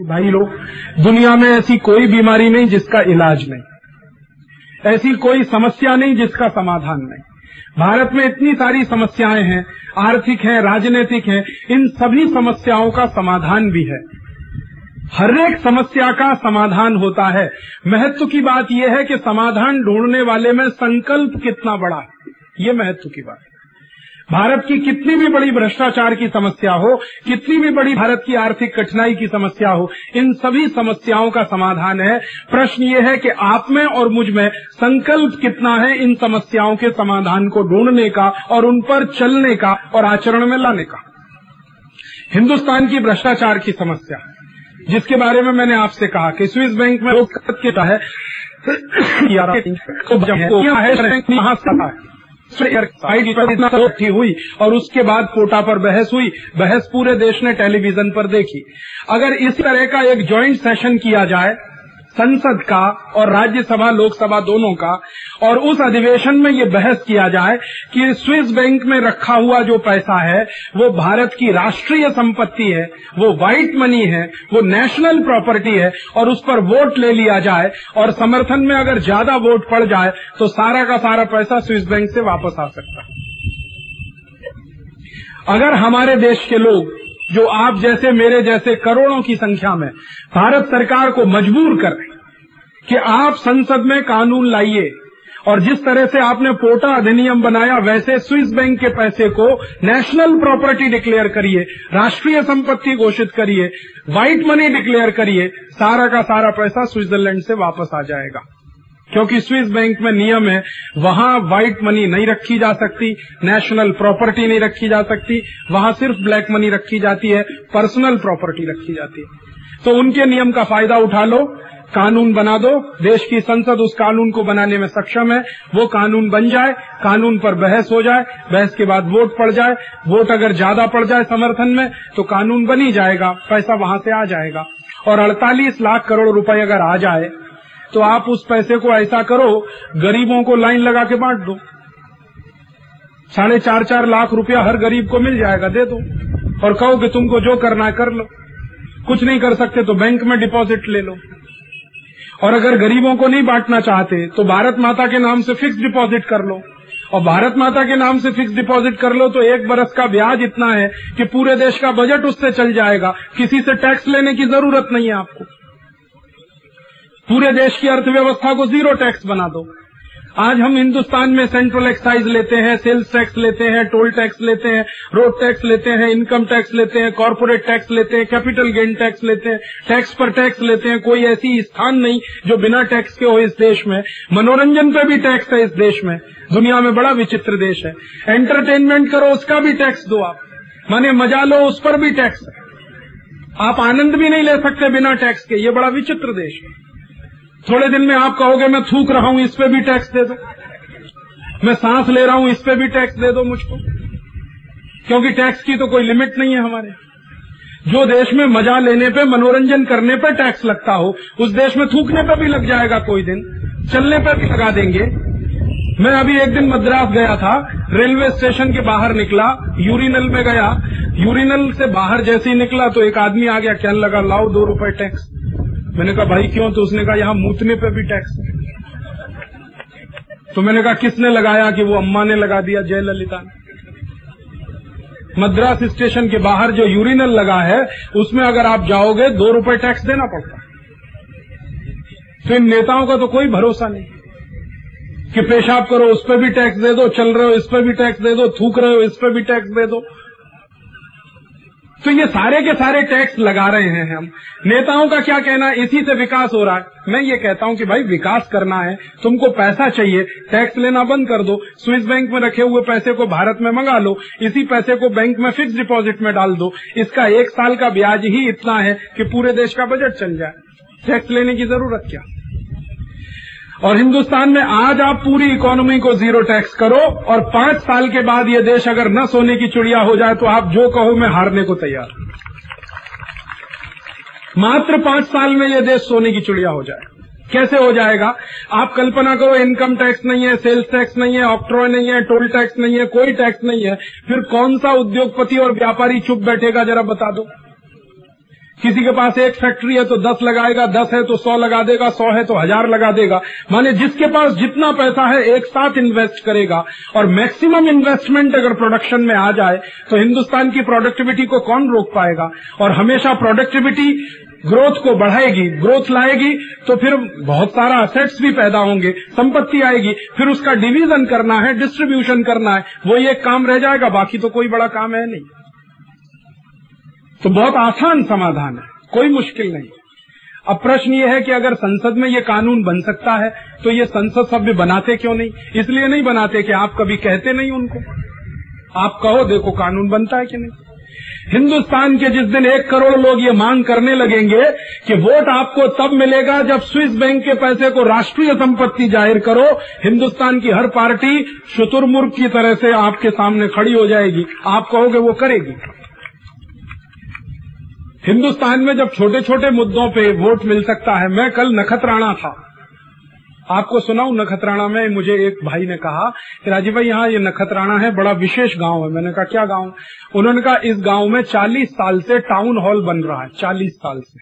भाई लोग, दुनिया में ऐसी कोई बीमारी नहीं जिसका इलाज नहीं। ऐसी कोई समस्या नहीं जिसका समाधान नहीं। भारत में इतनी सारी समस्याएँ हैं, आर्थिक हैं, राजनीतिक हैं, इन सभी समस्याओं का समाधान भी है। हर एक समस्या का समाधान होता है। महत्व की बात यह है कि समाधान ढूँढने वाले में संकल्प कितना बड़ा है। ये महत्व की बात है। भारत की कितनी भी बड़ी भ्रष्टाचार की समस्या हो कितनी भी बड़ी भारत की आर्थिक कठिनाई की समस्या हो इन सभी समस्याओं का समाधान है प्रश्न ये है कि आप में और मुझमें संकल्प कितना है इन समस्याओं के समाधान को ढूँढने का और उन पर चलने का और आचरण में लाने का हिंदुस्तान की भ्रष्टाचार की समस्या जिसके बारे में मैंने आपसे कहा कि स्विस बैंक में लोग है इकट्ठी हुई और उसके बाद कोटा पर बहस हुई। बहस पूरे देश ने टेलीविज़न पर देखी। अगर इस तरह का एक ज्वाइंट सेशन किया जाए संसद का और राज्यसभा, लोकसभा दोनों का। और उस अधिवेशन में ये बहस किया जाए कि स्विस बैंक में रखा हुआ जो पैसा है, वो भारत की राष्ट्रीय संपत्ति है, वो व्हाइट मनी है, वो नेशनल प्रॉपर्टी है, और उस पर वोट ले लिया जाए। और समर्थन में अगर ज़्यादा वोट पड़ जाए तो सारा का सारा पैसा स्विस बैंक से वापस आ सकता है। अगर हमारे देश के लोग जो आप जैसे, मेरे जैसे करोड़ों की संख्या में भारत सरकार को मजबूर कर रहे कि आप संसद में कानून लाइए। और जिस तरह से आपने पोटा अधिनियम बनाया, वैसे स्विस बैंक के पैसे को नेशनल प्रॉपर्टी डिक्लेयर करिए, राष्ट्रीय संपत्ति घोषित करिए, व्हाइट मनी डिक्लेयर करिए, सारा का सारा पैसा स्विट्जरलैंड से वापस आ जाएगा। क्योंकि स्विस बैंक में नियम है, वहाँ व्हाइट मनी नहीं रखी जा सकती नेशनल प्रॉपर्टी नहीं रखी जा सकती, वहाँ सिर्फ़ ब्लैक मनी रखी जाती है पर्सनल प्रॉपर्टी रखी जाती है। तो उनके नियम का फ़ायदा उठा लो, कानून बना दो, देश की संसद उस कानून को बनाने में सक्षम है, वो कानून बन जाए, कानून पर बहस हो जाए, बहस के बाद वोट पड़ जाए, वोट अगर ज़्यादा पड़ जाए समर्थन में तो कानून बन ही जाएगा, पैसा वहाँ से आ जाएगा। और 48 लाख करोड़ रुपए अगर आ जाए तो आप उस पैसे को ऐसा करो, गरीबों को लाइन लगा के बांट दो। साढ़े चार चार लाख रुपया हर गरीब को मिल जाएगा, दे दो। और कहो कि तुमको जो करना है कर लो। कुछ नहीं कर सकते तो बैंक में डिपॉजिट ले लो। और अगर गरीबों को नहीं बांटना चाहते तो भारत माता के नाम से फिक्स डिपॉजिट कर लो। और भारत माता के नाम से फिक्स डिपॉजिट कर लो तो एक बरस का ब्याज इतना है कि पूरे देश का बजट उससे चल जाएगा। किसी से टैक्स लेने की ज़रूरत नहीं है आपको। पूरे देश की अर्थव्यवस्था को ज़ीरो टैक्स बना दो। आज हम हिंदुस्तान में सेंट्रल एक्साइज लेते हैं सेल्स टैक्स लेते हैं टोल टैक्स लेते हैं रोड टैक्स लेते हैं इनकम टैक्स लेते हैं कॉरपोरेट टैक्स लेते हैं कैपिटल गेन टैक्स लेते हैं टैक्स पर टैक्स लेते हैं। कोई ऐसी स्थान नहीं जो बिना टैक्स के हो इस देश में। मनोरंजन पे भी टैक्स है इस देश में। दुनिया में बड़ा विचित्र देश है। एंटरटेनमेंट करो, उसका भी टैक्स दो आप। माने मज़ा लो, उस पर भी टैक्स आप आनंद भी नहीं ले सकते बिना टैक्स के। ये बड़ा विचित्र देश है। थोड़े दिन में आप कहोगे, मैं थूक रहा हूँ, इस पे भी टैक्स दे दो। मैं सांस ले रहा हूँ, इस पे भी टैक्स दे दो मुझको। क्योंकि टैक्स की तो कोई लिमिट नहीं है हमारे। जो देश में मज़ा लेने पे, मनोरंजन करने पे टैक्स लगता हो, उस देश में थूकने पे भी लग जाएगा कोई दिन। चलने पे भी लगा देंगे। मैं अभी एक दिन मद्रास गया था, रेलवे स्टेशन के बाहर निकला, यूरिनल में गया। यूरिनल से बाहर जैसे ही निकला तो एक आदमी आ गया, कहने लगा, लाओ दो रुपए टैक्स मैंने कहा, भाई, क्यों? तो उसने कहा, यहाँ मूतने पे भी टैक्स है. तो मैंने कहा, किसने लगाया कि वो अम्मा ने लगा दिया जयललिता ने? मद्रास स्टेशन के बाहर जो यूरिनल लगा है, उसमें अगर आप जाओगे, दो रुपए टैक्स देना पड़ता तो इन नेताओं का तो कोई भरोसा नहीं कि पेशाब करो, उस पर भी टैक्स दे दो, चल रहे हो, इस पर भी टैक्स दे दो, थूक रहे हो, इस पर भी टैक्स दे दो। तो ये सारे के सारे टैक्स लगा रहे हैं हम। नेताओं का क्या कहना है? इसी से विकास हो रहा है। मैं ये कहता हूँ कि भाई, विकास करना है। तुमको पैसा चाहिए, टैक्स लेना बंद कर दो। स्विस बैंक में रखे हुए पैसे को भारत में मंगा लो। इसी पैसे को बैंक में फिक्स डिपॉजिट में डाल दो। इसका एक साल का ब्याज ही इतना है कि पूरे देश का बजट चल जाए। टैक्स लेने की ज़रूरत क्या? और हिंदुस्तान में आज आप पूरी इकोनॉमी को ज़ीरो टैक्स करो और पाँच साल के बाद ये देश अगर न सोने की चिड़िया हो जाए तो आप जो कहो मैं हारने को तैयार मात्र पाँच साल में ये देश सोने की चिड़िया हो जाए। कैसे हो जाएगा? आप कल्पना करो इनकम टैक्स नहीं है सेल्स टैक्स नहीं है ऑक्ट्रॉय नहीं है टोल टैक्स नहीं है, कोई टैक्स नहीं है। फिर कौन सा उद्योगपति और व्यापारी चुप बैठेगा? जरा बता दो। किसी के पास एक फैक्ट्री है तो दस लगाएगा, दस है तो सौ लगा देगा, सौ है तो हज़ार लगा देगा। माने जिसके पास जितना पैसा है, एक साथ इन्वेस्ट करेगा। और मैक्सिमम इन्वेस्टमेंट अगर प्रोडक्शन में आ जाए तो हिंदुस्तान की प्रोडक्टिविटी को कौन रोक पाएगा? और हमेशा प्रोडक्टिविटी ग्रोथ को बढ़ाएगी ग्रोथ लाएगी तो फिर बहुत सारा असेट्स भी पैदा होंगे, संपत्ति आएगी। फिर उसका डिवीज़न करना है डिस्ट्रीब्यूशन करना है, वो एक काम रह जाएगा, बाकी तो कोई बड़ा काम है नहीं। तो बहुत आसान समाधान है, कोई मुश्किल नहीं। अब प्रश्न ये है कि अगर संसद में ये कानून बन सकता है तो ये संसद सभ्य बनाते क्यों नहीं? इसलिए नहीं बनाते कि आप कभी कहते नहीं उनको। आप कहो, देखो कानून बनता है कि नहीं? हिंदुस्तान के जिस दिन एक करोड़ लोग ये मांग करने लगेंगे कि वोट आपको तब मिलेगा जब स्विस बैंक के पैसे को राष्ट्रीय संपत्ति ज़ाहिर करो, हिंदुस्तान की हर पार्टी शुतुरमुर्ग की तरह से आपके सामने खड़ी हो जाएगी। आप कहोगे वो करेगी। हिंदुस्तान में जब छोटे छोटे मुद्दों पे वोट मिल सकता है, मैं कल नखत्राणा था। आपको सुनाऊ नखत्राणा में, मुझे एक भाई ने कहा कि राजीव भाई, यहाँ ये नखत्राणा है, बड़ा विशेष गाँव है। मैंने कहा, क्या गाँव? उन्होंने कहा, इस गाँव में 40 साल से टाउन हॉल बन रहा है 40 साल से।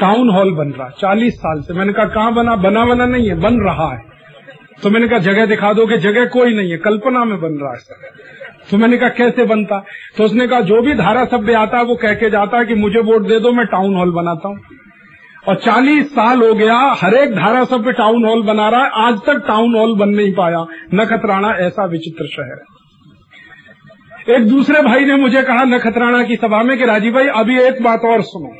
टाउन हॉल बन रहा है 40 साल से। मैंने कहा, कहाँ बना? बना बना नहीं है, बन रहा है। तो मैंने कहा, जगह दिखा दो कि जगह कोई नहीं है, कल्पना में बन रहा है तो मैंने कहा, कैसे बनता? तो उसने कहा, जो भी धारा सभ्य आता है, वो कह के जाता है कि मुझे वोट दे दो, मैं टाउन हॉल बनाता हूँ। और 40 साल हो गया, हर एक धारा सभ्य टाउन हॉल बना रहा है, आज तक टाउन हॉल बन नहीं पाया। नखतराना ऐसा विचित्र शहर है। एक दूसरे भाई ने मुझे कहा नखतराना की सभा में, कि राजीव भाई, अभी एक बात और सुनो,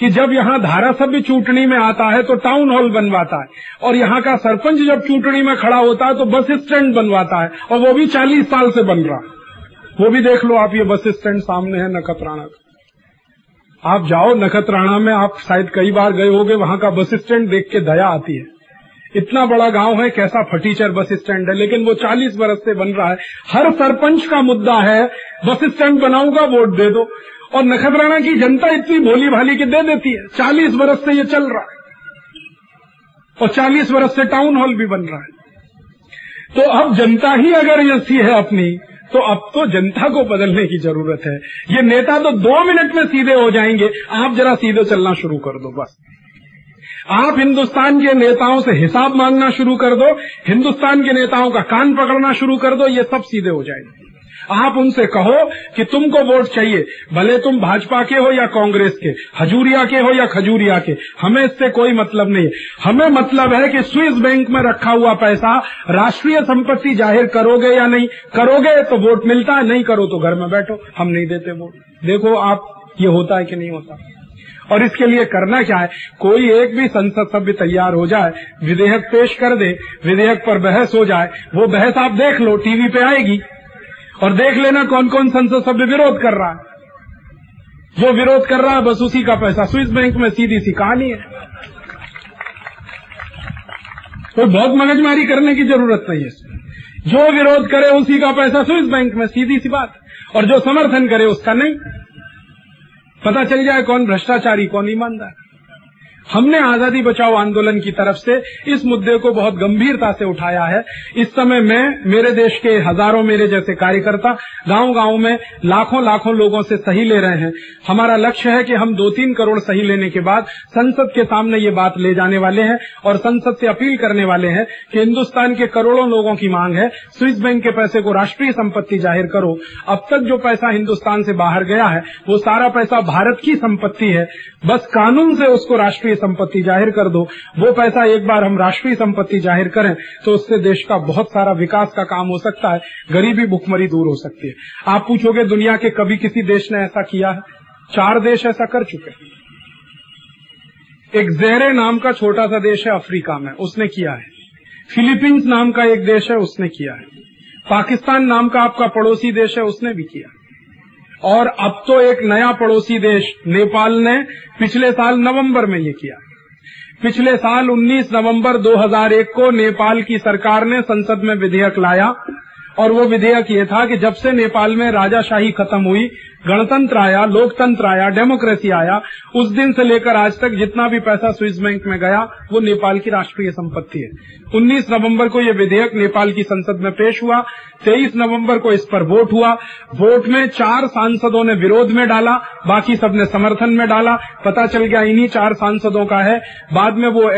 कि जब यहाँ धारा सभ्य चूटनी में आता है तो टाउन हॉल बनवाता है। और यहाँ का सरपंच जब चूटनी में खड़ा होता है तो बस स्टैंड बनवाता है, और वो भी चालीस साल से बन रहा वो भी देख लो, आप ये बस स्टैंड सामने है नखतराना का आप जाओ नखतराना में, आप शायद कई बार गए होगे, वहाँ का बस स्टैंड देख के दया आती है। इतना बड़ा गाँव है, कैसा फटीचर बस स्टैंड है, लेकिन वो 40 बरस से बन रहा है। हर सरपंच का मुद्दा है, बस स्टैंड बनाऊँगा, वोट दे दो। और नखतराना की जनता इतनी भोली भाली की दे देती है। 40 बरस से ये चल रहा है। और 40 बरस से टाउन हॉल भी बन रहा है। तो अब जनता ही अगर ऐसी है अपनी तो अब तो जनता को बदलने की ज़रूरत है। ये नेता तो दो मिनट में सीधे हो जाएँगे। आप जरा सीधे चलना शुरू कर दो, बस। आप हिंदुस्तान के नेताओं से हिसाब मांगना शुरू कर दो। हिंदुस्तान के नेताओं का कान पकड़ना शुरू कर दो। ये सब सीधे हो जाएँगे। आप उनसे कहो कि तुमको वोट चाहिए, भले तुम भाजपा के हो या कांग्रेस के हजूरिया के हो या खजूरिया के, हमें इससे कोई मतलब नहीं। हमें मतलब है कि स्विस बैंक में रखा हुआ पैसा राष्ट्रीय संपत्ति ज़ाहिर करोगे या नहीं? करोगे तो वोट मिलता है, नहीं करो तो घर में बैठो, हम नहीं देते वोट। देखो आप, ये होता है कि नहीं होता। और इसके लिए करना क्या है? कोई एक भी संसद सभ्य तैयार हो जाए, विधेयक पेश कर दे, विधेयक पर बहस हो जाए, वो बहस आप देख लो, टीवी पे आएगी। और देख लेना कौन कौन संसद सभ्य विरोध कर रहा है। जो विरोध कर रहा है, बस उसी का पैसा। स्विस बैंक में सीधी सी कहानी है। तो बहुत मगजमारी करने की ज़रूरत नहीं है जो विरोध करे, उसी का पैसा स्विस बैंक में, सीधी सी बात। और जो समर्थन करे, उसका नहीं। पता चल जाए कौन भ्रष्टाचारी, कौन ईमानदार। हमने आज़ादी बचाओ आंदोलन की तरफ़ से इस मुद्दे को बहुत गंभीरता से उठाया है। इस समय मैं, मेरे देश के हज़ारों मेरे जैसे कार्यकर्ता गाँव गाँव में लाखों लाखों लोगों से सही ले रहे हैं। हमारा लक्ष्य है कि हम दो तीन करोड़ सही लेने के बाद संसद के सामने ये बात ले जाने वाले हैं और संसद से अपील करने वाले हैं कि हिंदुस्तान के करोड़ों लोगों की मांग है। स्विस बैंक के पैसे को राष्ट्रीय संपत्ति ज़ाहिर करो। अब तक जो पैसा हिंदुस्तान से बाहर गया है, वो सारा पैसा भारत की संपत्ति है। बस कानून से उसको राष्ट्रीय संपत्ति ज़ाहिर कर दो, वो पैसा एक बार हम राष्ट्रीय संपत्ति ज़ाहिर करें तो उससे देश का बहुत सारा विकास का काम हो सकता है, गरीबी भुखमरी दूर हो सकती है। आप पूछोगे, दुनिया के कभी किसी देश ने ऐसा किया है? चार देश ऐसा कर चुके हैं। एक जहरे नाम का छोटा सा देश है अफ्रीका में, उसने किया है। फिलीपींस नाम का एक देश है, उसने किया है। पाकिस्तान नाम का आपका पड़ोसी देश है, उसने भी किया और अब तो एक नया पड़ोसी देश, नेपाल ने पिछले साल नवंबर में ये किया। पिछले साल 19 नवंबर 2001 को नेपाल की सरकार ने संसद में विधेयक लाया और वो विधेयक ये था कि जब से नेपाल में राजाशाही खत्म हुई गणतंत्र आया लोकतंत्र आया डेमोक्रेसी आया उस दिन से लेकर आज तक जितना भी पैसा स्विस बैंक में गया, वो नेपाल की राष्ट्रीय संपत्ति है। 19 नवंबर को ये विधेयक नेपाल की संसद में पेश हुआ 23 नवंबर को इस पर वोट हुआ, वोट में चार सांसदों ने विरोध में डाला, बाकी सबने समर्थन में डाला, पता चल गया इन्हीं चार सांसदों का है, बाद में वो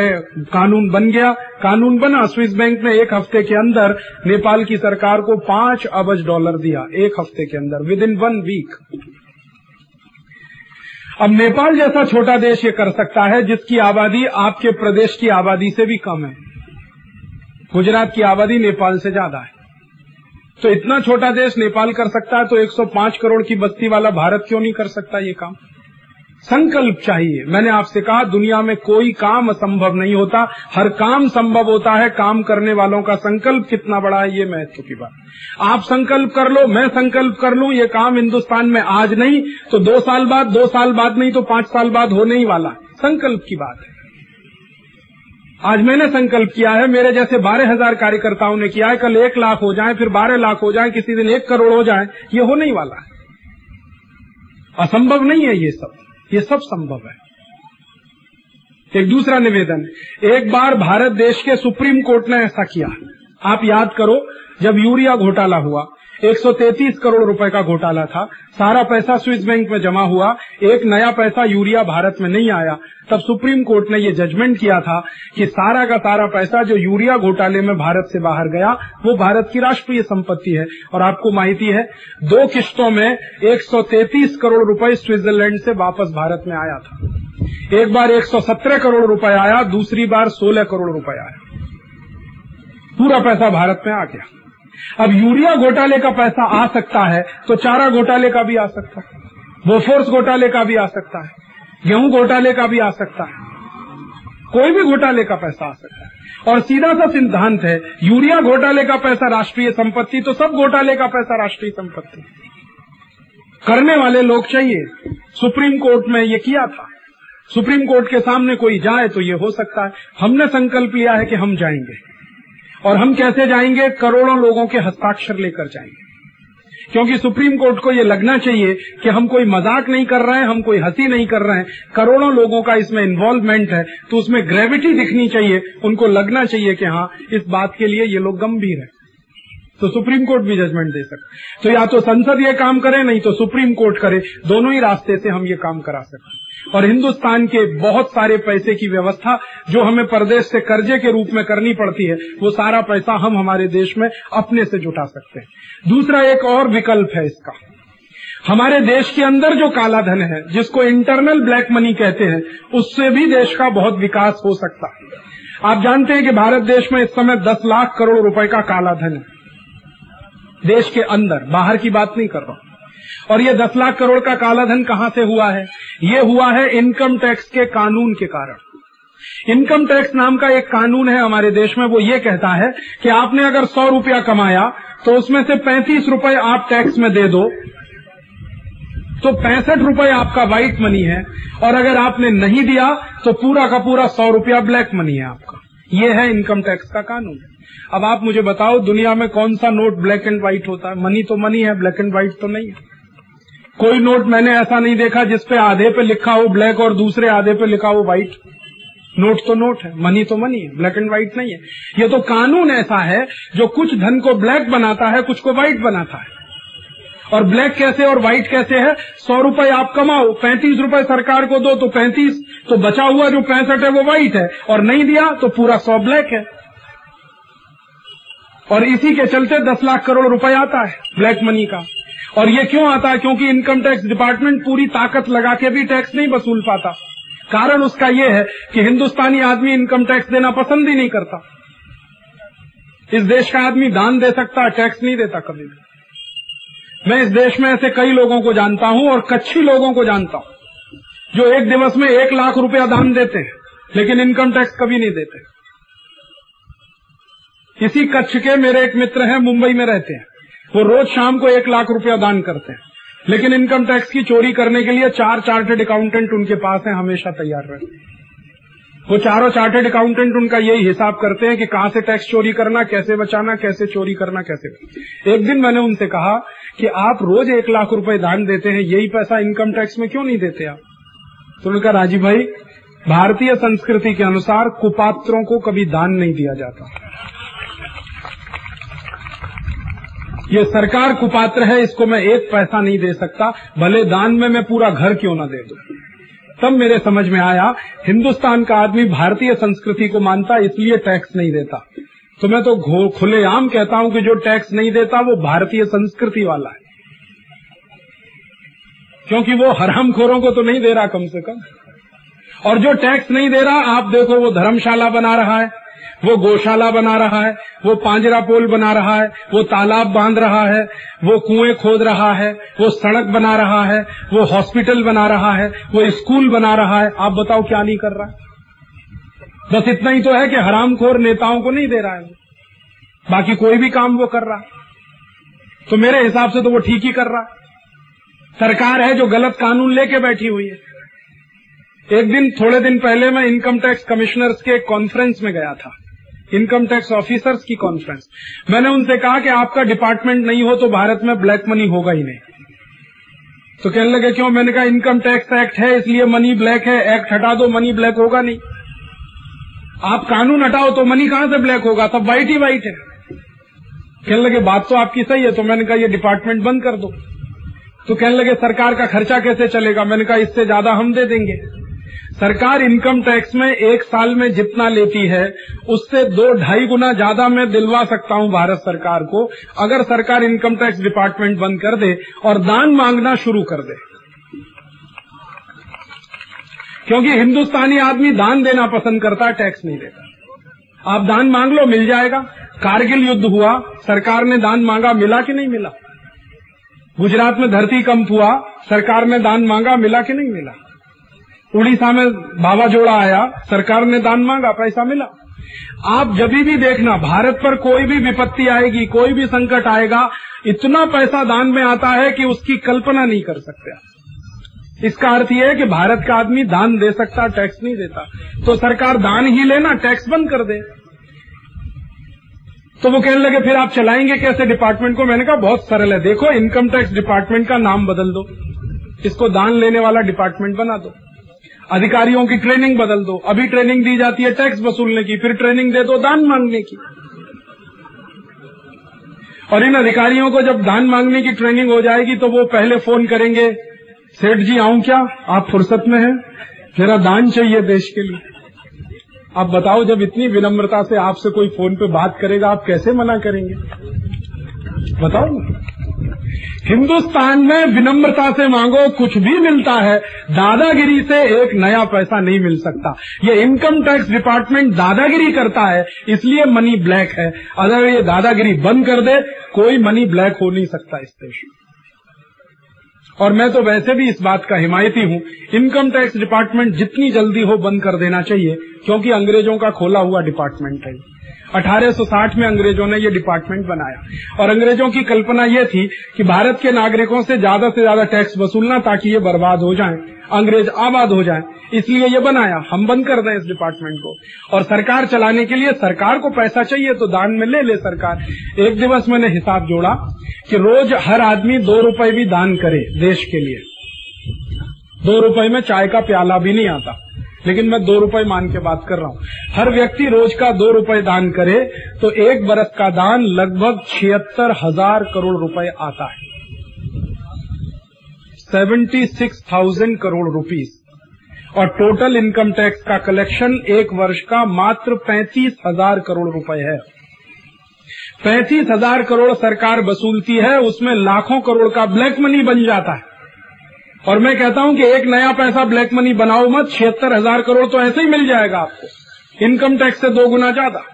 कानून बन गया कानून बना। स्विस बैंक ने एक हफ़्ते के अंदर नेपाल की सरकार को पाँच अबज डॉलर दिया, एक हफ़्ते के अंदर विद इन वन वीक अब नेपाल जैसा छोटा देश ये कर सकता है, जिसकी आबादी आपके प्रदेश की आबादी से भी कम है। गुजरात की आबादी नेपाल से ज़्यादा है। तो इतना छोटा देश नेपाल कर सकता है तो 105 करोड़ की बस्ती वाला भारत क्यों नहीं कर सकता ये काम? संकल्प चाहिए। मैंने आपसे कहा, दुनिया में कोई काम असंभव नहीं होता। हर काम संभव होता है। काम करने वालों का संकल्प कितना बड़ा है, ये महत्व की बात। आप संकल्प कर लो, मैं संकल्प कर लूँ, ये काम हिंदुस्तान में आज नहीं तो दो साल बाद, दो साल बाद नहीं तो पाँच साल बाद होने ही वाला संकल्प की बात है। आज मैंने संकल्प किया है, मेरे जैसे बारह हज़ार कार्यकर्ताओं ने किया है, कल एक लाख हो जाए, फिर बारह लाख हो जाए, किसी दिन एक करोड़ हो जाए, ये होने ही वाला है। असंभव नहीं है ये सब। ये सब संभव है। एक दूसरा निवेदन, एक बार भारत देश के सुप्रीम कोर्ट ने ऐसा किया। आप याद करो, जब यूरिया घोटाला हुआ 133 करोड़ रुपए का घोटाला था। सारा पैसा स्विस बैंक में जमा हुआ। एक नया पैसा यूरिया भारत में नहीं आया। तब सुप्रीम कोर्ट ने ये जजमेंट किया था कि सारा का सारा पैसा जो यूरिया घोटाले में भारत से बाहर गया, वो भारत की राष्ट्रीय संपत्ति है। और आपको माहिती है, दो किश्तों में 133 करोड़ रुपए स्विट्जरलैंड से वापस भारत में आया था। एक बार 117 करोड़ रुपए आया, दूसरी बार 16 करोड़ रुपए आया। पूरा पैसा भारत में आ गया। अब यूरिया घोटाले का पैसा आ सकता है तो चारा घोटाले का भी आ सकता है, बोफोर्स घोटाले का भी आ सकता है, गेहूँ घोटाले का भी आ सकता है, कोई भी घोटाले का पैसा आ सकता है। और सीधा सा सिद्धांत है, यूरिया घोटाले का पैसा राष्ट्रीय संपत्ति तो सब घोटाले का पैसा राष्ट्रीय संपत्ति। करने वाले लोग चाहिए। सुप्रीम कोर्ट में ये किया था। सुप्रीम कोर्ट के सामने कोई जाए तो ये हो सकता है। हमने संकल्प लिया है कि हम जाएँगे। और हम कैसे जाएँगे? करोड़ों लोगों के हस्ताक्षर लेकर जाएँगे। क्योंकि सुप्रीम कोर्ट को ये लगना चाहिए कि हम कोई मज़ाक नहीं कर रहे हैं, हम कोई हँसी नहीं कर रहे हैं। करोड़ों लोगों का इसमें इन्वॉल्वमेंट है तो उसमें ग्रेविटी दिखनी चाहिए। उनको लगना चाहिए कि हाँ इस बात के लिए ये लोग गंभीर है। तो सुप्रीम कोर्ट भी जजमेंट दे सकते तो या तो संसद ये काम करे, नहीं तो सुप्रीम कोर्ट करे। दोनों ही रास्ते से हम ये काम करा सकते और हिंदुस्तान के बहुत सारे पैसे की व्यवस्था जो हमें प्रदेश से कर्जे के रूप में करनी पड़ती है, वो सारा पैसा हम हमारे देश में अपने से जुटा सकते हैं। दूसरा एक और विकल्प है इसका। हमारे देश के अंदर जो काला धन है, जिसको इंटरनल ब्लैक मनी कहते हैं, उससे भी देश का बहुत विकास हो सकता है। आप जानते हैं कि भारत देश में इस समय दस लाख करोड़ रुपए का काला धन है। देश के अंदर, बाहर की बात नहीं कर रहा और ये दस लाख करोड़ का काला धन कहाँ से हुआ है? ये हुआ है इनकम टैक्स के कानून के कारण। इनकम टैक्स नाम का एक कानून है हमारे देश में, वो ये कहता है कि आपने अगर सौ रुपया कमाया तो उसमें से पैंतीस रुपए आप टैक्स में दे दो। तो पैंसठ रुपए आपका व्हाइट मनी है, और अगर आपने नहीं दिया तो पूरा का पूरा सौ रुपया ब्लैक मनी है आपका। ये है इनकम टैक्स का कानून। अब आप मुझे बताओ, दुनिया में कौन सा नोट ब्लैक एंड व्हाइट होता है? मनी तो मनी है ब्लैक एंड व्हाइट तो नहीं है। कोई नोट मैंने ऐसा नहीं देखा जिसपे आधे पे लिखा हो ब्लैक और दूसरे आधे पे लिखा हो व्हाइट नोट तो नोट है, मनी तो मनी है ब्लैक एंड व्हाइट नहीं है। ये तो कानून ऐसा है जो कुछ धन को ब्लैक बनाता है, कुछ को व्हाइट बनाता है। और ब्लैक कैसे और व्हाइट कैसे है? सौ रुपये आप कमाओ, पैंतीस रुपये सरकार को दो तो पैंतीस तो बचा हुआ जो पैंसठ है वो व्हाइट है। और नहीं दिया तो पूरा सौ ब्लैक है। और इसी के चलते दस लाख करोड़ रुपए आता है ब्लैक मनी का। और ये क्यों आता है? क्योंकि इनकम टैक्स डिपार्टमेंट पूरी ताकत लगा के भी टैक्स नहीं वसूल पाता। कारण उसका यह है कि हिंदुस्तानी आदमी इनकम टैक्स देना पसंद ही नहीं करता। इस देश का आदमी दान दे सकता है टैक्स नहीं देता कभी भी। मैं इस देश में ऐसे कई लोगों को जानता हूँ और कच्छी लोगों को जानता हूँ, जो एक दिवस में एक लाख रुपया दान देते हैं, लेकिन इनकम टैक्स कभी नहीं देते। इसी कच्छ के मेरे एक मित्र हैं, मुंबई में रहते हैं। वो रोज शाम को एक लाख रुपया दान करते हैं। लेकिन इनकम टैक्स की चोरी करने के लिए चार चार्टेड अकाउंटेंट उनके पास हैं, हमेशा तैयार रहते हैं। वो चारों चार्टेड अकाउंटेंट उनका यही हिसाब करते हैं कि कहाँ से टैक्स चोरी करना, कैसे बचाना, कैसे चोरी करना, कैसे एक दिन मैंने उनसे कहा कि आप रोज एक लाख रुपए दान देते हैं, यही पैसा इनकम टैक्स में क्यों नहीं देते आप? तो उन्होंने कहा राजीव भाई, भारतीय संस्कृति के अनुसार कुपात्रों को कभी दान नहीं दिया जाता। ये सरकार कुपात्र है, इसको मैं एक पैसा नहीं दे सकता, भले दान में मैं पूरा घर क्यों ना दे दूँ। तब मेरे समझ में आया, हिंदुस्तान का आदमी भारतीय संस्कृति को मानता, इसलिए टैक्स नहीं देता। तो मैं तो खुलेआम कहता हूँ कि जो टैक्स नहीं देता, वो भारतीय संस्कृति वाला है। क्योंकि वो हरामखोरों को तो नहीं दे रहा कम से कम। और जो टैक्स नहीं दे रहा, आप देखो वो धर्मशाला बना रहा है। वो गौशाला बना रहा है, वो पांजरा पोल बना रहा है, वो तालाब बाँध रहा है, वो कुएँ खोद रहा है, वो सड़क बना रहा है, वो हॉस्पिटल बना रहा है, वो स्कूल बना रहा है। आप बताओ क्या नहीं कर रहा है? बस इतना ही तो है कि हरामखोर नेताओं को नहीं दे रहा है। बाकी कोई भी काम वो कर रहा है। तो मेरे हिसाब से तो वो ठीक ही कर रहा है। सरकार है जो गलत कानून लेके बैठी हुई है। एक दिन, थोड़े दिन पहले मैं इनकम टैक्स कमिश्नर्स के कॉन्फ्रेंस में गया था। इनकम टैक्स ऑफिसर्स की कॉन्फ्रेंस मैंने उनसे कहा कि आपका डिपार्टमेंट नहीं हो तो भारत में ब्लैक मनी होगा ही नहीं। तो कहने लगे, क्यों? मैंने कहा इनकम टैक्स एक्ट है, इसलिए मनी ब्लैक है एक्ट हटा दो मनी ब्लैक होगा नहीं। आप कानून हटाओ तो मनी कहाँ से ब्लैक होगा? सब व्हाइट ही व्हाइट है। कहने लगे, बात तो आपकी सही है। तो मैंने कहा, ये डिपार्टमेंट बंद कर दो। तो कहने लगे, सरकार का खर्चा कैसे चलेगा? मैंने कहा, इससे ज़्यादा हम दे देंगे। सरकार इनकम टैक्स में एक साल में जितना लेती है, उससे दो ढाई गुना ज़्यादा मैं दिलवा सकता हूँ भारत सरकार को, अगर सरकार इनकम टैक्स डिपार्टमेंट बंद कर दे और दान मांगना शुरू कर दे। क्योंकि हिंदुस्तानी आदमी दान देना पसंद करता है, टैक्स नहीं देता। आप दान मांग लो, मिल जाएगा। कारगिल युद्ध हुआ, सरकार ने दान मांगा, मिला कि नहीं मिला? गुजरात में धरती कंप हुआ, सरकार ने दान मांगा, मिला कि नहीं मिला? उड़ीसा में बाबा जोड़ा आया, सरकार ने दान मांगा, पैसा मिला। आप जब भी देखना, भारत पर कोई भी विपत्ति आएगी, कोई भी संकट आएगा, इतना पैसा दान में आता है कि उसकी कल्पना नहीं कर सकते इसका अर्थ यह है कि भारत का आदमी दान दे सकता, टैक्स नहीं देता। तो सरकार दान ही लेना, टैक्स बंद कर दे। तो वो कहने लगे, फिर आप चलाएँगे कैसे डिपार्टमेंट को? मैंने कहा, बहुत सरल है। देखो, इनकम टैक्स डिपार्टमेंट का नाम बदल दो। इसको दान लेने वाला डिपार्टमेंट बना दो। अधिकारियों की ट्रेनिंग बदल दो। अभी ट्रेनिंग दी जाती है टैक्स वसूलने की, फिर ट्रेनिंग दे दो दान मांगने की। और इन अधिकारियों को जब दान मांगने की ट्रेनिंग हो जाएगी तो वो पहले फ़ोन करेंगे, सेठ जी, आऊँ क्या? आप फुर्सत में हैं? मेरा दान चाहिए देश के लिए। आप बताओ, जब इतनी विनम्रता से आपसे कोई फ़ोन पे बात करेगा, आप कैसे मना करेंगे? बताओ हिंदुस्तान में विनम्रता से मांगो, कुछ भी मिलता है, दादागिरी से एक नया पैसा नहीं मिल सकता। ये इनकम टैक्स डिपार्टमेंट दादागिरी करता है, इसलिए मनी ब्लैक है। अगर ये दादागिरी बंद कर दे, कोई मनी ब्लैक हो नहीं सकता इस देश में। और मैं तो वैसे भी इस बात का हिमायती हूँ इनकम टैक्स डिपार्टमेंट जितनी जल्दी हो बंद कर देना चाहिए, क्योंकि अंग्रेज़ों का खोला हुआ डिपार्टमेंट है। 1860 में अंग्रेज़ों ने ये डिपार्टमेंट बनाया। और अंग्रेज़ों की कल्पना ये थी कि भारत के नागरिकों से ज़्यादा से ज़्यादा टैक्स वसूलना ताकि ये बर्बाद हो जाएँ, अंग्रेज़ आबाद हो जाएँ। इसलिए ये बनाया। हम बंद कर दें इस डिपार्टमेंट को। और सरकार चलाने के लिए सरकार को पैसा चाहिए तो दान में ले ले सरकार। एक दिवस मैंने हिसाब जोड़ा कि रोज हर आदमी दो रुपए भी दान करे देश के लिए। दो रुपए में चाय का प्याला भी नहीं आता। लेकिन मैं दो रुपए मान के बात कर रहा हूँ। हर व्यक्ति रोज का दो रुपए दान करे तो एक बरस का दान लगभग छिहत्तर हज़ार करोड़ रुपए आता है। Seventy six thousand crore rupees. और टोटल इनकम टैक्स का कलेक्शन एक वर्ष का मात्र पैंतीस हज़ार करोड़ रुपए है। पैंतीस हज़ार करोड़ सरकार वसूलती है, उसमें लाखों करोड़ का ब्लैक मनी बन जाता है। और मैं कहता हूँ कि एक नया पैसा ब्लैक मनी बनाओ मत, छिहत्तर हज़ार करोड़ तो ऐसे ही मिल जाएगा आपको। इनकम टैक्स से दो गुना ज़्यादा।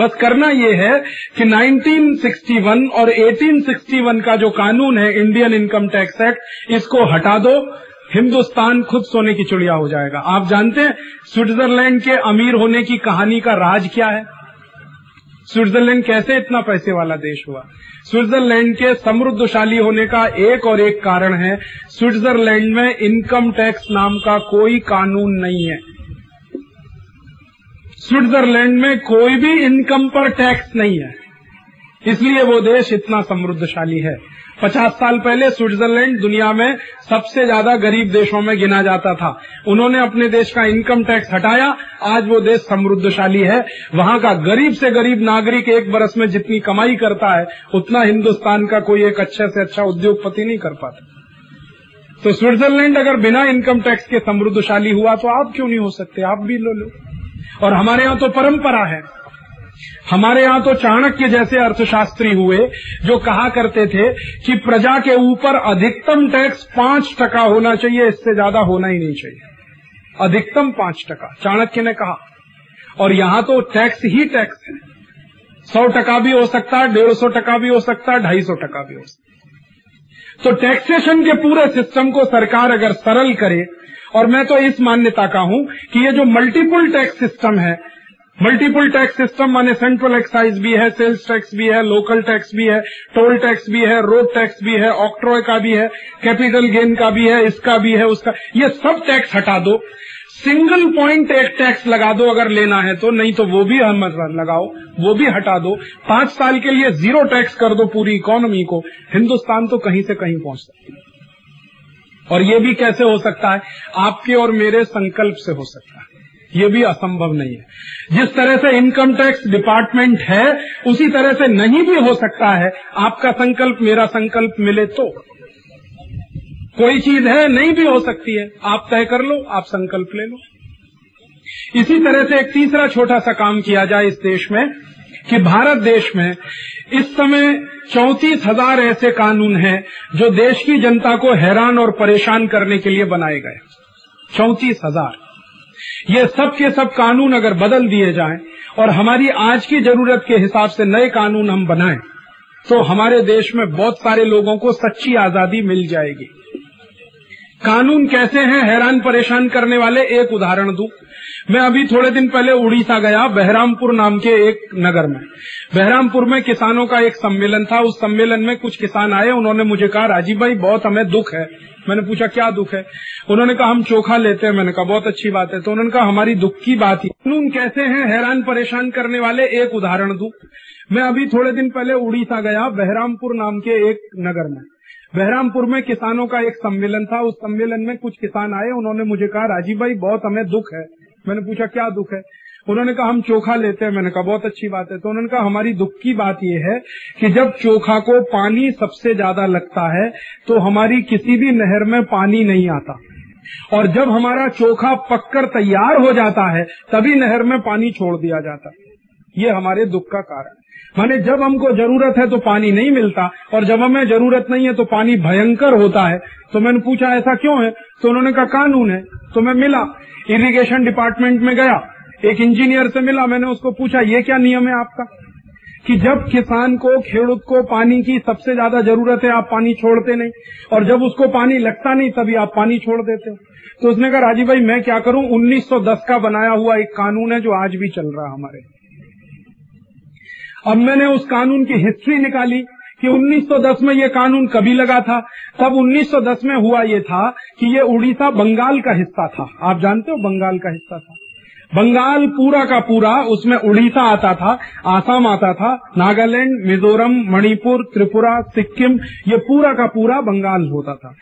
बस करना यह है कि 1961 और 1861 का जो कानून है, इंडियन इनकम टैक्स एक्ट, इसको हटा दो। हिंदुस्तान खुद सोने की चिड़िया हो जाएगा। आप जानते हैं, स्विट्जरलैंड के अमीर होने की कहानी का राज क्या है? स्विट्जरलैंड कैसे इतना पैसे वाला देश हुआ? स्विट्जरलैंड के समृद्धशाली होने का एक और एक कारण है, स्विट्जरलैंड में इनकम टैक्स नाम का कोई कानून नहीं है। स्विट्जरलैंड में कोई भी इनकम पर टैक्स नहीं है। इसलिए वो देश इतना समृद्धशाली है। पचास साल पहले स्विट्जरलैंड दुनिया में सबसे ज़्यादा गरीब देशों में गिना जाता था। उन्होंने अपने देश का इनकम टैक्स हटाया, आज वो देश समृद्धशाली है। वहाँ का गरीब से गरीब नागरिक एक बरस में जितनी कमाई करता है, उतना हिंदुस्तान का कोई एक अच्छे से अच्छा उद्योगपति नहीं कर पाता। तो स्विट्जरलैंड अगर बिना इनकम टैक्स के समृद्धशाली हुआ तो आप क्यों नहीं हो सकते? आप भी लो लो। और हमारे यहाँ तो परंपरा है। हमारे यहाँ तो चाणक्य जैसे अर्थशास्त्री हुए जो कहा करते थे कि प्रजा के ऊपर अधिकतम टैक्स पाँच टका होना चाहिए, इससे ज़्यादा होना ही नहीं चाहिए। अधिकतम पाँच टका, चाणक्य ने कहा। और यहाँ तो टैक्स ही टैक्स है। सौ टका भी हो सकता है डेढ़ सौ टका भी हो सकता है ढाई सौ टका भी हो सकता। तो टैक्सेशन के पूरे सिस्टम को सरकार अगर सरल करे, और मैं तो इस मान्यता का हूँ कि ये जो मल्टीपल टैक्स सिस्टम है मल्टीपल टैक्स सिस्टम माने सेंट्रल एक्साइज भी है सेल्स टैक्स भी है लोकल टैक्स भी है टोल टैक्स भी है रोड टैक्स भी है ऑक्ट्रॉय का भी है कैपिटल गेन का भी है, इसका भी है, उसका। ये सब टैक्स हटा दो। सिंगल पॉइंट एक टैक्स लगा दो अगर लेना है तो नहीं तो वो भी हम लगाओ, वो भी हटा दो। पाँच साल के लिए ज़ीरो टैक्स कर दो पूरी इकोनॉमी को, हिंदुस्तान तो कहीं से कहीं पहुँच सकती है। और ये भी कैसे हो सकता है? आपके और मेरे संकल्प से हो सकता है। ये भी असंभव नहीं है। जिस तरह से इनकम टैक्स डिपार्टमेंट है, उसी तरह से नहीं भी हो सकता है। आपका संकल्प मेरा संकल्प मिले तो। कोई चीज़ है, नहीं भी हो सकती है। आप तय कर लो, आप संकल्प ले लो। इसी तरह से एक तीसरा छोटा सा काम किया जाए इस देश में, कि भारत देश में इस समय चौंतीस हज़ार ऐसे कानून हैं, जो देश की जनता को हैरान और परेशान करने के लिए बनाए गए। चौंतीस हज़ार। ये सब के सब कानून अगर बदल दिए जाएँ और हमारी आज की ज़रूरत के हिसाब से नए कानून हम बनाएँ तो हमारे देश में बहुत सारे लोगों को सच्ची आज़ादी मिल जाएगी। कानून कैसे हैं? हैरान परेशान करने वाले एक उदाहरण दू। मैं अभी थोड़े दिन पहले उड़ीसा गया, बहरामपुर नाम के एक नगर में। बहरामपुर में किसानों का एक सम्मेलन था। उस सम्मेलन में कुछ किसान आए, उन्होंने मुझे कहा, राजीव भाई, बहुत हमें दुख है। मैंने पूछा, क्या दुख है? उन्होंने कहा, हम चोखा लेते हैं। मैंने कहा, बहुत अच्छी बात है। तो उन्होंने कहा, हमारी दुख की बात ही कानून कैसे हैं? हैरान, परेशान करने वाले एक उदाहरण दू। मैं अभी थोड़े दिन पहले उड़ीसा गया, बहरामपुर नाम के एक नगर में। बहरामपुर में किसानों का एक सम्मेलन था। उस सम्मेलन में कुछ किसान आए। उन्होंने मुझे कहा, राजीव भाई, बहुत हमें दुख है। मैंने पूछा, क्या दुख है? उन्होंने कहा, हम चोखा लेते हैं। मैंने कहा, बहुत अच्छी बात है। तो उन्होंने कहा, हमारी दुख की बात यह है कि जब चोखा को पानी सबसे ज़्यादा लगता है तो हमारी किसी भी नहर में पानी नहीं आता। और जब हमारा चोखा पककर तैयार हो जाता है, तभी नहर में पानी छोड़ दिया जाता है। ये हमारे दुख का कारण माने जब हमको ज़रूरत है तो पानी नहीं मिलता। और जब हमें ज़रूरत नहीं है तो पानी भयंकर होता है। तो मैंने पूछा, ऐसा क्यों है? तो उन्होंने कहा, कानून है। तो मैं मिला। इरिगेशन डिपार्टमेंट में गया। एक इंजीनियर से मिला, मैंने उसको पूछा, ये क्या नियम है आपका? कि जब किसान को, खेडूत को पानी की सबसे ज़्यादा ज़रूरत है, आप पानी छोड़ते नहीं। और जब उसको पानी लगता नहीं, तभी आप पानी छोड़ देते हो। तो उसने कहा राजीव भाई, मैं क्या करूँ? 1910 का बनाया हुआ एक कानून है जो आज भी चल रहा हमारे। अब मैंने उस कानून की हिस्ट्री निकाली कि 1910 में ये कानून कभी लगा था। तब 1910 में हुआ ये था कि ये उड़ीसा, बंगाल का हिस्सा था। आप जानते हो बंगाल का हिस्सा था? बंगाल पूरा का पूरा, उसमें उड़ीसा आता था, आसाम आता था, नागालैंड, मिजोरम, मणिपुर, त्रिपुरा, सिक्किम, ये पूरा का पूरा बंगाल होता था।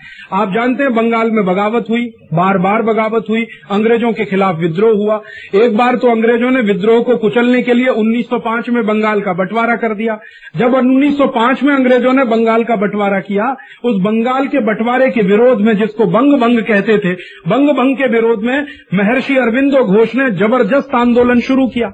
आप जानते हैं, बंगाल में बगावत हुई बार बार बगावत हुई, अंग्रेज़ों के खिलाफ विद्रोह हुआ। एक बार तो अंग्रेज़ों ने विद्रोह को कुचलने के लिए 1905 में बंगाल का बंटवारा कर दिया। जब 1905 में अंग्रेज़ों ने बंगाल का बंटवारा किया, उस बंगाल के बंटवारे के विरोध में जिसको बंग बंग कहते थे बंग बंग के विरोध में महर्षि अरविंदो घोष ने ज़बरदस्त आंदोलन शुरू किया।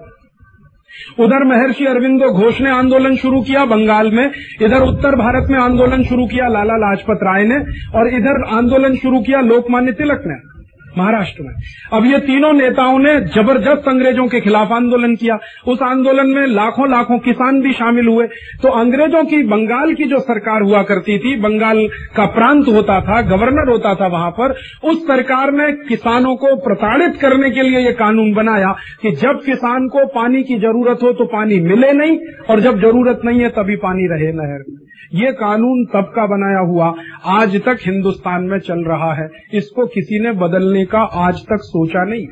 उधर महर्षि अरविंदो घोष ने आंदोलन शुरू किया, बंगाल में। इधर उत्तर भारत में आंदोलन शुरू किया, लाला लाजपत राय ने। और इधर आंदोलन शुरू किया लोकमान्य तिलक ने। महाराष्ट्र में। अब ये तीनों नेताओं ने ज़बरदस्त अंग्रेज़ों के खिलाफ आंदोलन किया। उस आंदोलन में लाखों लाखों किसान भी शामिल हुए। तो अंग्रेज़ों की, बंगाल की जो सरकार हुआ करती थी, बंगाल का प्रांत होता था, गवर्नर होता था वहाँ पर, उस सरकार ने किसानों को प्रताड़ित करने के लिए ये कानून बनाया कि जब किसान को पानी की ज़रूरत हो तो पानी मिले नहीं, और जब ज़रूरत नहीं है तभी पानी रहे नहर में। ये कानून तब का बनाया हुआ, आज तक हिंदुस्तान में चल रहा है। इसको किसी ने बदलने का आज तक सोचा नहीं।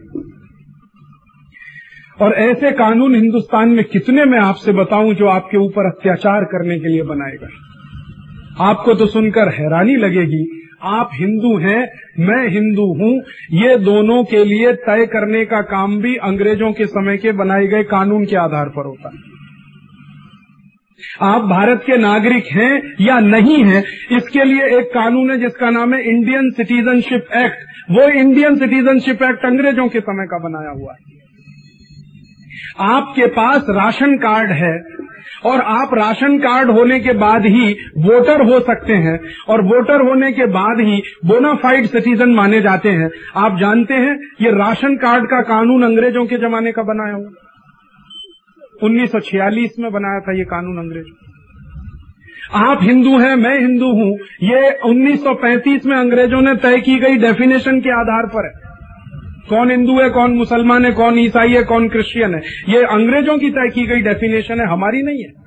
और ऐसे कानून हिंदुस्तान में कितने मैं आपसे बताऊँ जो आपके ऊपर अत्याचार करने के लिए बनाए गए। आपको तो सुनकर हैरानी लगेगी, आप हिंदू हैं, मैं हिंदू हूँ, ये दोनों के लिए तय करने का काम भी अंग्रेज़ों के समय के बनाए गए कानून के आधार पर होता है। आप भारत के नागरिक हैं या नहीं हैं, इसके लिए एक कानून है जिसका नाम है इंडियन सिटीजनशिप एक्ट वो इंडियन सिटीजनशिप एक्ट अंग्रेज़ों के समय का बनाया हुआ है। आपके पास राशन कार्ड है और आप राशन कार्ड होने के बाद ही वोटर हो सकते हैं और वोटर होने के बाद ही बोनाफाइड सिटीजन माने जाते हैं। आप जानते हैं ये राशन कार्ड का कानून अंग्रेज़ों के जमाने का बनाया हुआ 1946 में बनाया था ये कानून अंग्रेज़ों। आप हिंदू हैं, मैं हिंदू हूँ। ये 1935 में अंग्रेज़ों ने तय की गई डेफिनेशन के आधार पर है। कौन हिंदू है, कौन मुसलमान है, कौन ईसाई है, कौन क्रिश्चियन है। ये अंग्रेज़ों की तय की गई डेफिनेशन है, हमारी नहीं है।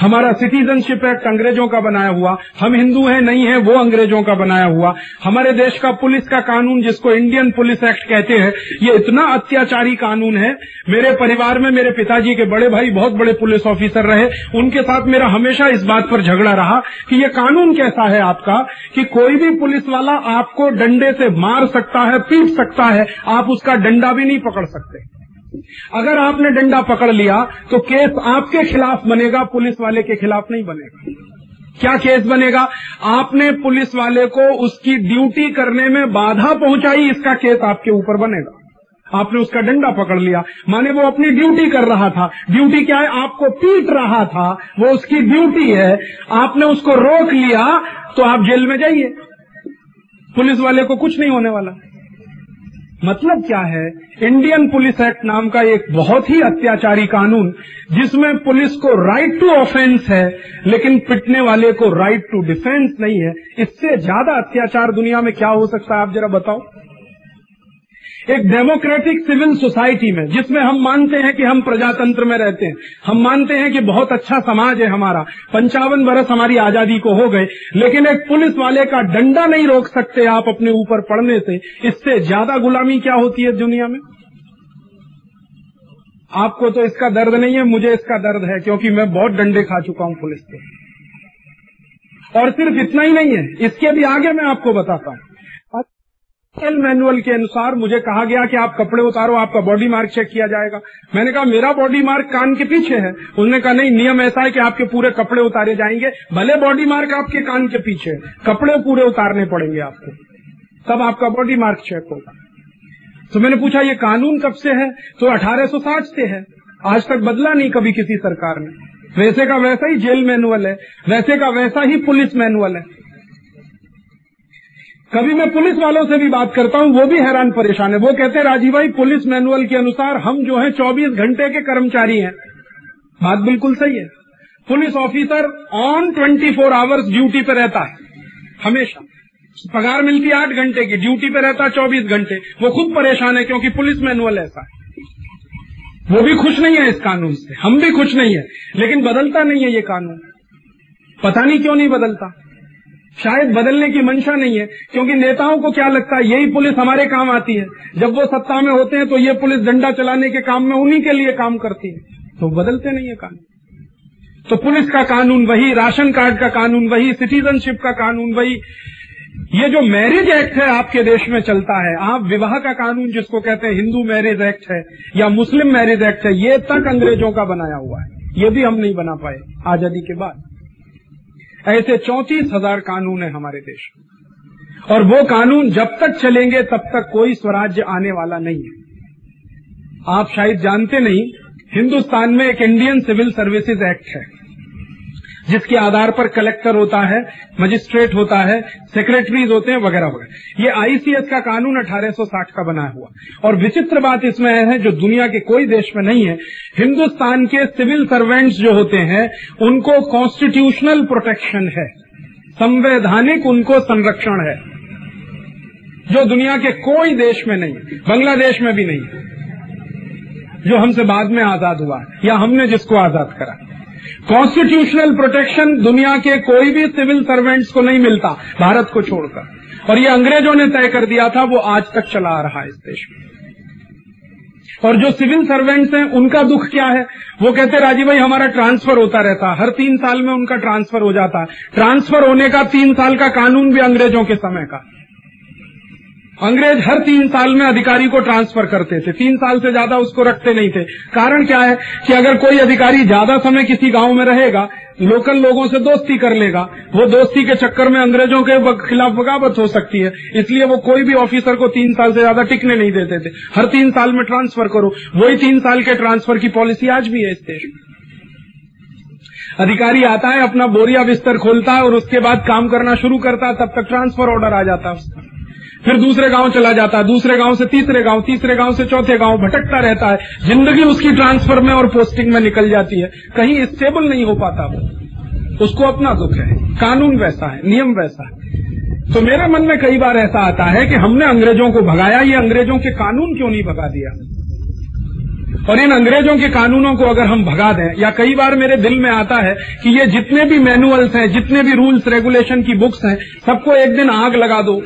हमारा सिटीजनशिप एक्ट अंग्रेज़ों का बनाया हुआ। हम हिंदू हैं, नहीं है, वो अंग्रेज़ों का बनाया हुआ। हमारे देश का पुलिस का कानून, जिसको इंडियन पुलिस एक्ट कहते हैं, ये इतना अत्याचारी कानून है। मेरे परिवार में मेरे पिताजी के बड़े भाई बहुत बड़े पुलिस ऑफिसर रहे। उनके साथ मेरा हमेशा इस बात पर झगड़ा रहा कि ये कानून कैसा है आपका, कि कोई भी पुलिस वाला आपको डंडे से मार सकता है, पीट सकता है। आप उसका डंडा भी नहीं पकड़ सकते। अगर आपने डंडा पकड़ लिया तो केस आपके खिलाफ बनेगा, पुलिस वाले के खिलाफ नहीं बनेगा। क्या केस बनेगा? आपने पुलिस वाले को उसकी ड्यूटी करने में बाधा पहुंचाई, इसका केस आपके ऊपर बनेगा। आपने उसका डंडा पकड़ लिया। माने वो अपनी ड्यूटी कर रहा था। ड्यूटी क्या है? आपको पीट रहा था। वो उसकी ड्यूटी है। आपने उसको रोक लिया तो आप जेल में जाइए। पुलिस वाले को कुछ नहीं होने वाला। मतलब क्या है? इंडियन पुलिस एक्ट नाम का एक बहुत ही अत्याचारी कानून, जिसमें पुलिस को राइट टू ऑफेंस है, लेकिन पिटने वाले को राइट टू डिफेंस नहीं है। इससे ज़्यादा अत्याचार दुनिया में क्या हो सकता है? आप जरा बताओ। एक डेमोक्रेटिक सिविल सोसाइटी में, जिसमें हम मानते हैं कि हम प्रजातंत्र में रहते हैं। हम मानते हैं कि बहुत अच्छा समाज है हमारा। पंचावन बरस हमारी आज़ादी को हो गए, लेकिन एक पुलिस वाले का डंडा नहीं रोक सकते आप अपने ऊपर पड़ने से। इससे ज़्यादा गुलामी क्या होती है दुनिया में? आपको तो इसका दर्द नहीं है, मुझे इसका दर्द है, क्योंकि मैं बहुत डंडे खा चुका हूँ पुलिस के। और सिर्फ़ इतना ही नहीं है, इसके भी आगे मैं आपको बताता हूँ। एल मैनुअल के अनुसार मुझे कहा गया कि आप कपड़े उतारो, आपका बॉडी मार्क चेक किया जाएगा। मैंने कहा, मेरा बॉडी मार्क कान के पीछे है। उन्होंने कहा, नहीं, नियम ऐसा है कि आपके पूरे कपड़े उतारे जाएँगे। भले बॉडी मार्क आपके कान के पीछे है, कपड़े पूरे उतारने पड़ेंगे आपको। तब आपका बॉडी मार्क चेक होगा। तो मैंने पूछा, ये कानून कब से है? तो अठारह सौ साठ से है। आज तक बदला नहीं कभी किसी सरकार ने। वैसे का वैसा ही जेल मैनुअल है, वैसे का वैसा ही पुलिस मैनुअल है। कभी मैं पुलिस वालों से भी बात करता हूँ, वो भी हैरान परेशान है। वो कहते हैं, राजीव भाई, पुलिस मैनुअल के अनुसार हम जो है 24 घंटे के कर्मचारी हैं। बात बिल्कुल सही है। Police officer on 24 four hours duty पे रहता है, हमेशा। पगार मिलती आठ घंटे की ड्यूटी पे रहता है चौबीस घंटे। वो खुद परेशान है क्योंकि पुलिस मैनुअल ऐसा है। वो भी खुश नहीं है इस कानून से, हम भी खुश नहीं है। लेकिन बदलता नहीं है ये कानून। पता नहीं क्यों नहीं बदलता। शायद बदलने की मंशा नहीं है, क्योंकि नेताओं को क्या लगता है, यही पुलिस हमारे काम आती है। जब वो सत्ता में होते हैं तो ये पुलिस डंडा चलाने के काम में उन्हीं के लिए काम करती है। तो बदलते नहीं है कानून। तो पुलिस का कानून वही, राशन कार्ड का कानून वही, सिटीजनशिप का कानून वही। ये जो मैरिज एक्ट है आपके देश में चलता है, आप विवाह का कानून जिसको कहते हैं, हिंदू मैरिज एक्ट है या मुस्लिम मैरिज एक्ट है, ये तक अंग्रेज़ों का बनाया हुआ है। ये भी हम नहीं बना पाए आज़ादी के बाद। ऐसे चौंतीस हज़ार कानून है हमारे देश में। और वो कानून जब तक चलेंगे, तब तक कोई स्वराज्य आने वाला नहीं है। आप शायद जानते नहीं, हिंदुस्तान में एक इंडियन सिविल सर्विसेज़ एक्ट है। जिसके आधार पर कलेक्टर होता है, मजिस्ट्रेट होता है सेक्रेटरीज होते हैं, वगैरह वगैरह। ये आईसीएस का कानून 1860 का बना हुआ। और विचित्र बात इसमें है, जो दुनिया के कोई देश में नहीं है, हिंदुस्तान के सिविल सर्वेंट्स जो होते हैं, उनको कॉन्स्टिट्यूशनल प्रोटेक्शन है। संवैधानिक उनको संरक्षण है। जो दुनिया के कोई देश में नहीं है, बांग्लादेश में भी नहीं है। जो हमसे बाद में आज़ाद हुआ या हमने जिसको आज़ाद करा। कॉन्स्टिट्यूशनल प्रोटेक्शन दुनिया के कोई भी सिविल सर्वेंट्स को नहीं मिलता, भारत को छोड़कर। और ये अंग्रेज़ों ने तय कर दिया था, वो आज तक चला आ रहा है इस देश में। और जो सिविल सर्वेंट्स हैं, उनका दुख क्या है? वो कहते, राजीव भाई, हमारा ट्रांसफ़र होता रहता हर तीन साल में उनका ट्रांसफ़र हो जाता है। ट्रांसफ़र होने का तीन साल का कानून भी अंग्रेज़ों के समय का। अंग्रेज़ हर तीन साल में अधिकारी को ट्रांसफ़र करते थे। तीन साल से ज़्यादा उसको रखते नहीं थे। कारण क्या है कि अगर कोई अधिकारी ज़्यादा समय किसी गाँव में रहेगा, लोकल लोगों से दोस्ती कर लेगा, वो दोस्ती के चक्कर में अंग्रेज़ों के खिलाफ बगावत हो सकती है। इसलिए वो कोई भी ऑफिसर को तीन साल से ज़्यादा टिकने नहीं देते थे। हर तीन साल में ट्रांसफ़र करो। वही तीन साल के ट्रांसफ़र की पॉलिसी आज भी है इस देश में। अधिकारी आता है, अपना बोरिया बिस्तर खोलता है और उसके बाद काम करना शुरू करता है, तब तक ट्रांसफ़र ऑर्डर आ जाता है उसका। फिर दूसरे गाँव चला जाता है। दूसरे गाँव से तीसरे गाँव तीसरे गाँव से चौथे गाँव भटकता रहता है। ज़िंदगी उसकी ट्रांसफ़र में और पोस्टिंग में निकल जाती है। कहीं स्टेबल नहीं हो पाता वो। उसको अपना दुख है। कानून वैसा है, नियम वैसा है। तो मेरे मन में कई बार ऐसा आता है कि हमने अंग्रेज़ों को भगाया, ये अंग्रेज़ों के कानून क्यों नहीं भगा दिया? और इन अंग्रेज़ों के कानूनों को अगर हम भगा दें, या कई बार मेरे दिल में आता है कि ये जितने भी मैनुअल्स हैं, जितने भी रूल्स रेगुलेशन की बुक्स हैं, सबको एक दिन आग लगा दो।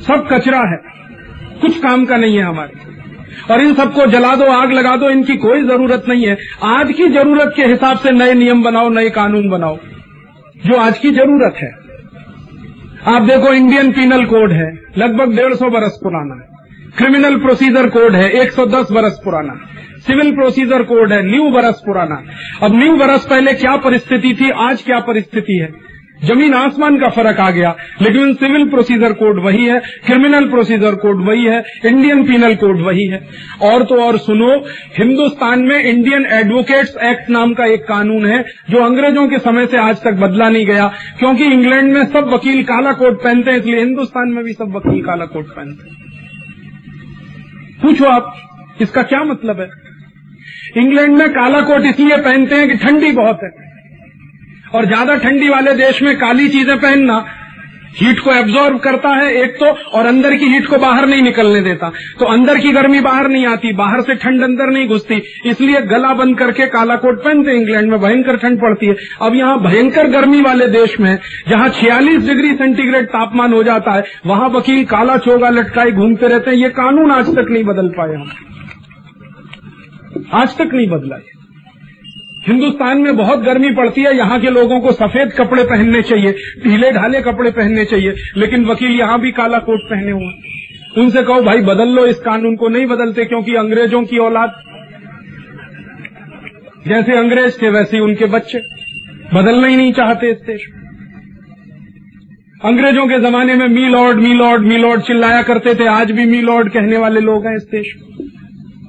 सब कचरा है। कुछ काम का नहीं है हमारे। और इन सबको जला दो, आग लगा दो, इनकी कोई ज़रूरत नहीं है। आज की ज़रूरत के हिसाब से नए नियम बनाओ, नए कानून बनाओ। जो आज की ज़रूरत है। आप देखो इंडियन पीनल कोड है। लगभग डेढ़ सौ बरस पुराना है। क्रिमिनल प्रोसीजर कोड है। 110 बरस पुराना सिविल प्रोसीजर कोड है। न्यू बरस पुराना अब न्यू बरस पहले क्या परिस्थिति थी? आज क्या परिस्थिति है? ज़मीन आसमान का फ़र्क आ गया, लेकिन सिविल प्रोसीजर कोड वही है, क्रिमिनल प्रोसीजर कोड वही है, इंडियन पीनल कोड वही है। और तो और सुनो, हिंदुस्तान में इंडियन एडवोकेट्स एक्ट नाम का एक कानून है, जो अंग्रेज़ों के समय से आज तक बदला नहीं गया, क्योंकि इंग्लैंड में सब वकील काला कोट पहनते हैं, इसलिए हिंदुस्तान में भी सब वकील काला कोट पहनते हैं। पूछो आप, इसका क्या मतलब है? इंग्लैंड में काला कोट इसलिए पहनते हैं कि ठंडी बहुत है। और ज़्यादा ठंडी वाले देश में काली चीज़ें पहनना हीट को एब्जॉर्व करता है एक तो और अंदर की हीट को बाहर नहीं निकलने देता। तो अंदर की गर्मी बाहर नहीं आती, बाहर से ठंड अंदर नहीं घुसती। इसलिए गला बंद करके काला कोट पहनते इंग्लैंड में भयंकर ठंड पड़ती है। अब यहाँ भयंकर गर्मी वाले देश में, जहाँ छियालीस डिग्री सेंटीग्रेड तापमान हो जाता है, वहाँ वकील काला चोगा लटकाए घूमते रहते हैं। ये कानून आज तक नहीं बदल पाए हम। आज तक नहीं बदला है हिंदुस्तान में बहुत गर्मी पड़ती है, यहाँ के लोगों को सफ़ेद कपड़े पहनने चाहिए ढीले ढाले कपड़े पहनने चाहिए, लेकिन वकील यहाँ भी काला कोट पहने हुए उनसे कहो, भाई, बदल लो इस कानून को, नहीं बदलते क्योंकि अंग्रेज़ों की औलाद जैसे अंग्रेज़ थे वैसे उनके बच्चे बदलना ही नहीं चाहते इस देश अंग्रेज़ों के जमाने में, my lord my lord my lord चिल्लाया करते थे, आज भी मी लॉर्ड कहने वाले लोग हैं इस देश में।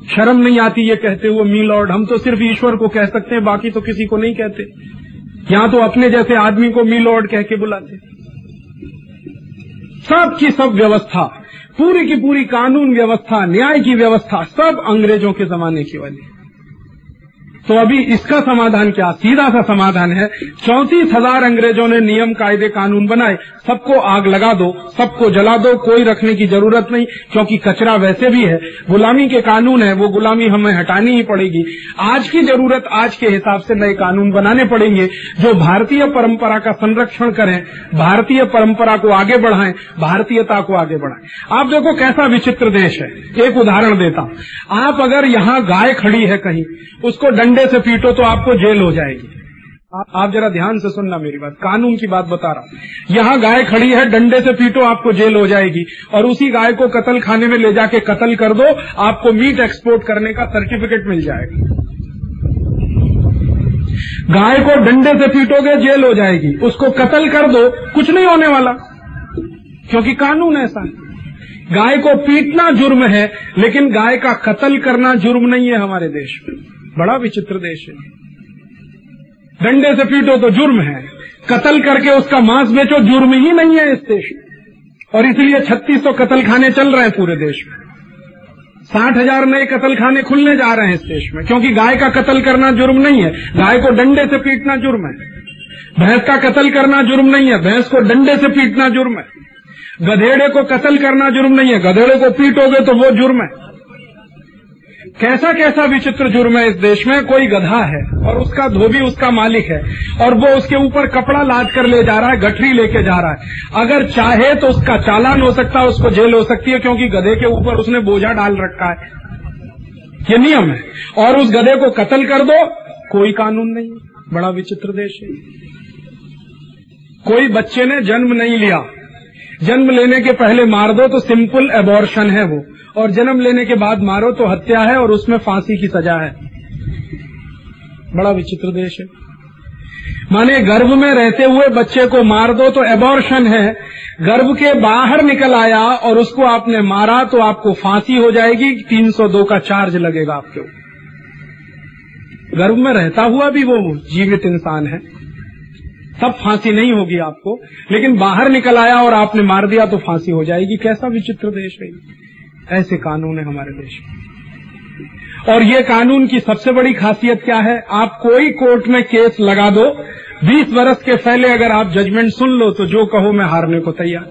शर्म नहीं आती ये कहते हुए, मी लॉर्ड, हम तो सिर्फ़ ईश्वर को कह सकते हैं, बाकी तो किसी को नहीं कहते। यहाँ तो अपने जैसे आदमी को मी लॉर्ड कह के बुलाते सब की सब व्यवस्था, पूरी की पूरी कानून व्यवस्था, न्याय की व्यवस्था, सब अंग्रेज़ों के जमाने की वाली। तो अभी इसका समाधान क्या? सीधा सा समाधान है। चौंतीस हज़ार अंग्रेज़ों ने नियम, कायदे, कानून बनाए। सबको आग लगा दो, सबको जला दो, कोई रखने की ज़रूरत नहीं, क्योंकि कचरा वैसे भी है। गुलामी के कानून है, वो गुलामी हमें हटानी ही पड़ेगी। आज की ज़रूरत, आज के हिसाब से नए कानून बनाने पड़ेंगे, जो भारतीय परंपरा का संरक्षण करें, भारतीय परंपरा को आगे बढ़ाएँ, भारतीयता को आगे बढ़ाएँ। आप देखो कैसा विचित्र देश है। एक उदाहरण देता हूँ। आप अगर यहाँ गाय खड़ी है कहीं, उसको डंडे डंडे से पीटो तो आपको जेल हो जाएगी। आप, जरा ध्यान से सुनना मेरी बात। कानून की बात बता रहा हूँ। यहाँ गाय खड़ी है डंडे से पीटो आपको जेल हो जाएगी। और उसी गाय को कतल खाने में ले जाके कतल कर दो आपको मीट एक्सपोर्ट करने का सर्टिफिकेट मिल जाएगा। गाय को डंडे से पीटोगे जेल हो जाएगी। उसको कत्ल कर दो कुछ नहीं होने वाला। क्योंकि कानून ऐसा है। गाय को पीटना जुर्म है लेकिन गाय का कत्ल करना जुर्म नहीं है हमारे देश में। बड़ा विचित्र देश है। डंडे से पीटो तो जुर्म है। कत्ल करके उसका मांस बेचो, जुर्म ही नहीं है इस देश में। और इसलिए छत्तीस सौ कत्ल खाने चल रहे हैं पूरे देश में। साठ हज़ार नए कत्ल खाने खुलने जा रहे हैं इस देश में, क्योंकि गाय का कत्ल करना जुर्म नहीं है। गाय को डंडे से पीटना जुर्म है। भैंस का कत्ल करना जुर्म नहीं है। भैंस को डंडे से पीटना जुर्म है। गधेड़े को कत्ल करना जुर्म नहीं है। गधेड़े को पीटोगे तो वो जुर्म है। कैसा कैसा विचित्र जुर्म है इस देश में? कोई गधा है और उसका धोबी उसका मालिक है और वो उसके ऊपर कपड़ा लाद कर ले जा रहा है, गठरी लेके जा रहा है। अगर चाहे तो उसका चालान हो सकता है, उसको जेल हो सकती है, क्योंकि गधे के ऊपर उसने बोझा डाल रखा है। ये नियम है। और उस गधे को कत्ल कर दो। कोई कानून नहीं बड़ा विचित्र देश है। कोई बच्चे ने जन्म नहीं लिया। जन्म लेने के पहले मार दो तो सिंपल एबॉर्शन है वो। और जन्म लेने के बाद मारो तो हत्या है और उसमें फांसी की सजा है। बड़ा विचित्र देश है। माने गर्भ में रहते हुए बच्चे को मार दो तो एबॉर्शन है। गर्भ के बाहर निकल आया और उसको आपने मारा तो आपको फांसी हो जाएगी 302 का चार्ज लगेगा आपके गर्भ में रहता हुआ भी वो जीवित इंसान है। तब फांसी नहीं होगी आपको। लेकिन बाहर निकल आया और आपने मार दिया तो फांसी हो जाएगी। कैसा विचित्र देश है ऐसे कानून है हमारे देश में। और ये कानून की सबसे बड़ी खासियत क्या है? आप कोई कोर्ट में केस लगा दो 20 वर्ष के पहले अगर आप जजमेंट सुन लो तो जो कहो मैं हारने को तैयार।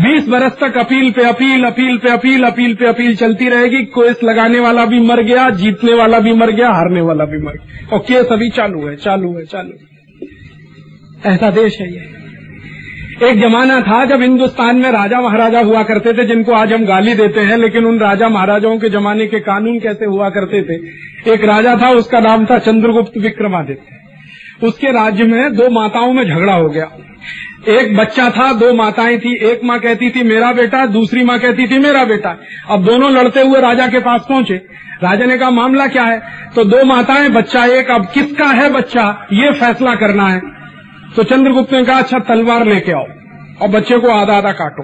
20 वर्ष तक अपील पे अपील अपील पे अपील अपील पे अपील चलती रहेगी। केस लगाने वाला भी मर गया, जीतने वाला भी मर गया, हारने वाला भी मर गया। और केस अभी चालू है चालू है, चालू ऐसा देश है ये। एक जमाना था जब हिंदुस्तान में राजा महाराजा हुआ करते थे, जिनको आज हम गाली देते हैं, लेकिन उन राजा महाराजाओं के जमाने के कानून कैसे हुआ करते थे? एक राजा था, उसका नाम था चंद्रगुप्त विक्रमादित्य। उसके राज्य में दो माताओं में झगड़ा हो गया। एक बच्चा था, दो माताएँ थी। एक माँ कहती थी, मेरा बेटा। दूसरी माँ कहती थी, मेरा बेटा। अब दोनों लड़ते हुए राजा के पास पहुँचे। राजा ने कहा, मामला क्या है? तो दो माताएँ, बच्चा एक, अब किसका है बच्चा? ये फैसला करना है। तो चंद्रगुप्त ने कहा अच्छा तलवार लेके आओ और बच्चे को आधा आधा काटो।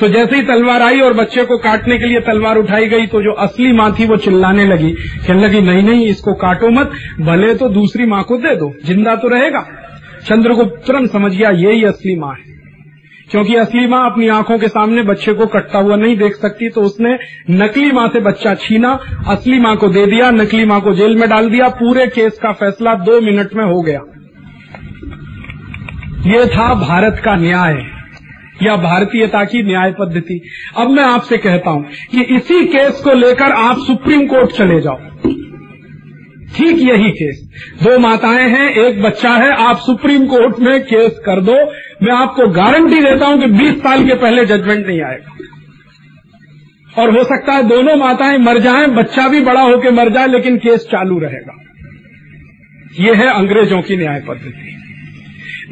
तो जैसे ही तलवार आई और बच्चे को काटने के लिए तलवार उठाई गई तो जो असली माँ थी वो चिल्लाने लगी। कहने लगी, नहीं नहीं, इसको काटो मत, भले तो दूसरी माँ को दे दो, ज़िंदा तो रहेगा। चंद्रगुप्त तुरंत समझ गया यही असली माँ है। क्योंकि असली माँ अपनी आँखों के सामने बच्चे को कटता हुआ नहीं देख सकती तो उसने नकली माँ से बच्चा छीना, असली माँ को दे दिया, नकली माँ को जेल में डाल दिया, पूरे केस का फैसला दो मिनट में हो गया। ये था भारत का न्याय, या भारतीयता की न्याय पद्धति। अब मैं आपसे कहता हूँ कि इसी केस को लेकर आप सुप्रीम कोर्ट चले जाओ। ठीक यही केस। दो माताएँ हैं, एक बच्चा है, आप सुप्रीम कोर्ट में केस कर दो। मैं आपको गारंटी देता हूँ कि 20 साल के पहले जजमेंट नहीं आएगा। और हो सकता है दोनों माताएँ मर जाएँ, बच्चा भी बड़ा होकर मर जाए, लेकिन केस चालू रहेगा। ये है अंग्रेज़ों की न्याय पद्धति।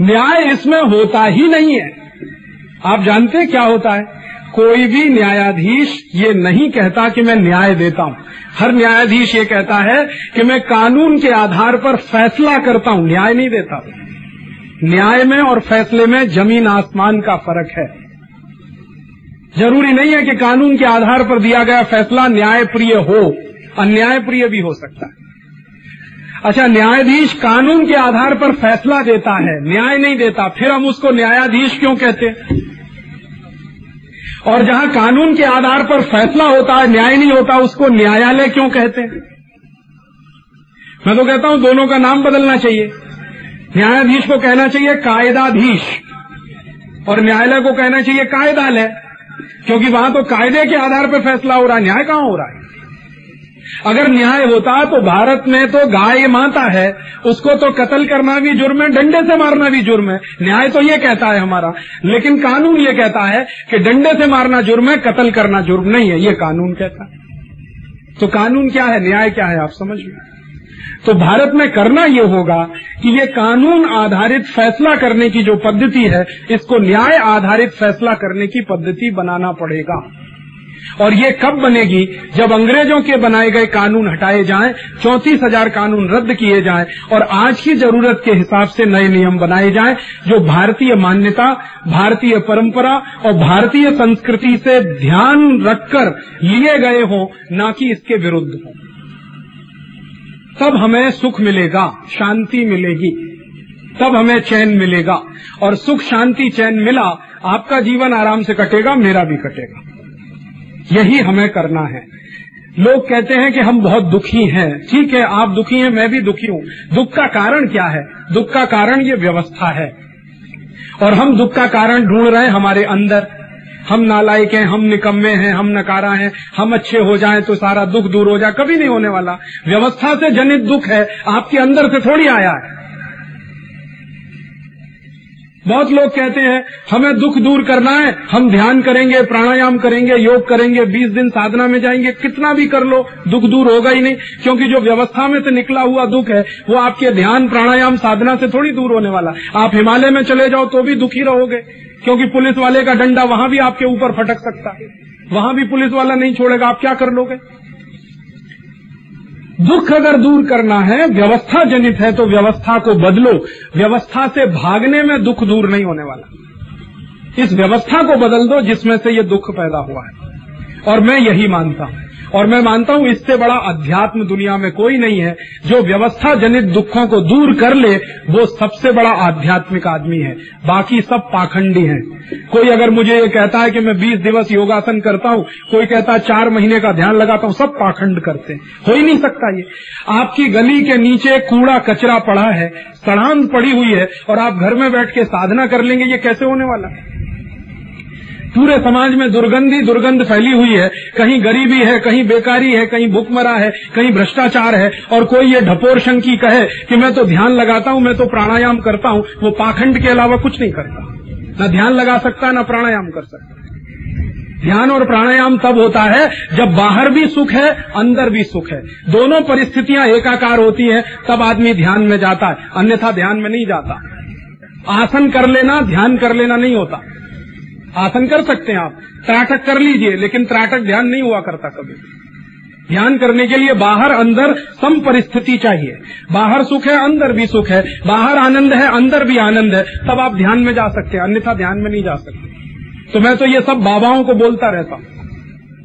न्याय इसमें होता ही नहीं है। आप जानते क्या होता है? कोई भी न्यायाधीश ये नहीं कहता कि मैं न्याय देता हूँ। हर न्यायाधीश ये कहता है कि मैं कानून के आधार पर फैसला करता हूँ, न्याय नहीं देता। न्याय में और फैसले में ज़मीन आसमान का फ़र्क है। ज़रूरी नहीं है कि कानून के आधार पर दिया गया फैसला न्यायप्रिय हो अन्याय प्रिय भी हो सकता है। अच्छा न्यायाधीश कानून के आधार पर फैसला देता है, न्याय नहीं देता, फिर हम उसको न्यायाधीश क्यों कहते? हैं और जहाँ कानून के आधार पर फैसला होता है, न्याय नहीं होता, उसको न्यायालय क्यों कहते? हैं मैं तो कहता हूँ, दोनों का नाम बदलना चाहिए। न्यायाधीश को कहना चाहिए कायदाधीश, और न्यायालय को कहना चाहिए कायदालय, क्योंकि वहाँ तो कायदे के आधार पर फैसला हो रहा है, न्याय कहाँ हो रहा है? अगर न्याय होता तो भारत में तो गाय माता है, उसको तो कत्ल करना भी जुर्म है, डंडे से मारना भी जुर्म है। न्याय तो ये कहता है हमारा, लेकिन कानून ये कहता है कि डंडे से मारना जुर्म है, कत्ल करना जुर्म नहीं है, ये कानून कहता है। तो कानून क्या है, न्याय क्या है, आप समझ लो तो भारत में करना ये होगा कि ये कानून आधारित फैसला करने की जो पद्धति है, इसको न्याय आधारित फैसला करने की पद्धति बनाना पड़ेगा। और ये कब बनेगी? जब अंग्रेज़ों के बनाए गए कानून हटाए जाएँ, चौंतीस हज़ार कानून रद्द किए जाएँ और आज की ज़रूरत के हिसाब से नए नियम बनाए जाएँ जो भारतीय मान्यता भारतीय परंपरा और भारतीय संस्कृति से ध्यान रखकर लिए गए हों न कि इसके विरुद्ध हों। तब हमें सुख मिलेगा शांति मिलेगी। तब हमें चैन मिलेगा और सुख शांति चैन मिला आपका जीवन आराम से कटेगा मेरा भी कटेगा। यही हमें करना है। लोग कहते हैं कि हम बहुत दुखी हैं। ठीक है, आप दुखी हैं, मैं भी दुखी हूँ। दुख का कारण क्या है? दुख का कारण ये व्यवस्था है। और हम दुख का कारण ढूंढ रहे हैं हमारे अंदर। हम नालायक हैं, हम निकम्मे हैं, हम नकारा हैं। हम अच्छे हो जाएँ तो सारा दुख दूर हो जाए। कभी नहीं होने वाला। व्यवस्था से जनित दुख है, आपके अंदर से थोड़ी आया है। बहुत लोग कहते हैं, हमें दुख दूर करना है, हम ध्यान करेंगे, प्राणायाम करेंगे, योग करेंगे 20 दिन साधना में जाएँगे, कितना भी कर लो, दुख दूर होगा ही नहीं, क्योंकि जो व्यवस्था में से निकला हुआ दुख है, वो आपके ध्यान, प्राणायाम, साधना से थोड़ी दूर होने वाला। आप हिमालय में चले जाओ तो भी दुखी रहोगे, क्योंकि पुलिस वाले का डंडा वहाँ भी आपके ऊपर फटक सकता है। वहाँ भी पुलिस वाला नहीं छोड़ेगा, आप क्या कर लोगे? दुख अगर दूर करना है, व्यवस्था जनित है तो व्यवस्था को बदलो। व्यवस्था से भागने में दुख दूर नहीं होने वाला। इस व्यवस्था को बदल दो जिसमें से ये दुख पैदा हुआ है। और मैं यही मानता हूँ। और मैं मानता हूँ इससे बड़ा अध्यात्म दुनिया में कोई नहीं है। जो व्यवस्था जनित दुखों को दूर कर ले, वो सबसे बड़ा आध्यात्मिक आदमी है। बाकी सब पाखंडी हैं। कोई अगर मुझे ये कहता है कि मैं 20 दिवस योगासन करता हूँ, कोई कहता है चार महीने का ध्यान लगाता हूँ, सब पाखंड करते हैं। हो ही नहीं सकता ये। आपकी गली के नीचे कूड़ा कचरा पड़ा है, सड़ान पड़ी हुई है, और आप घर में बैठ के साधना कर लेंगे, ये कैसे होने वाला है? पूरे समाज में दुर्गंधी, दुर्गंध फैली हुई है। कहीं गरीबी है, कहीं बेकारी है, कहीं भूखमरा है, कहीं भ्रष्टाचार है। और कोई ये ढपोर शंकी कहे कि मैं तो ध्यान लगाता हूँ, मैं तो प्राणायाम करता हूँ, वो पाखंड के अलावा कुछ नहीं करता। न ध्यान लगा सकता, न प्राणायाम कर सकता। ध्यान और प्राणायाम तब होता है जब बाहर भी सुख है, अंदर भी सुख है। दोनों परिस्थितियाँ एकाकार होती हैं, तब आदमी ध्यान में जाता है। अन्यथा ध्यान में नहीं जाता। आसन कर लेना, ध्यान कर लेना नहीं होता। आसन कर सकते हैं आप। त्राटक कर लीजिए, लेकिन त्राटक ध्यान नहीं हुआ करता कभी। ध्यान करने के लिए बाहर अंदर सम परिस्थिति चाहिए। बाहर सुख है, अंदर भी सुख है। बाहर आनंद है, अंदर भी आनंद है। तब आप ध्यान में जा सकते हैं, अन्यथा ध्यान में नहीं जा सकते। तो मैं तो ये सब बाबाओं को बोलता रहता हूँ।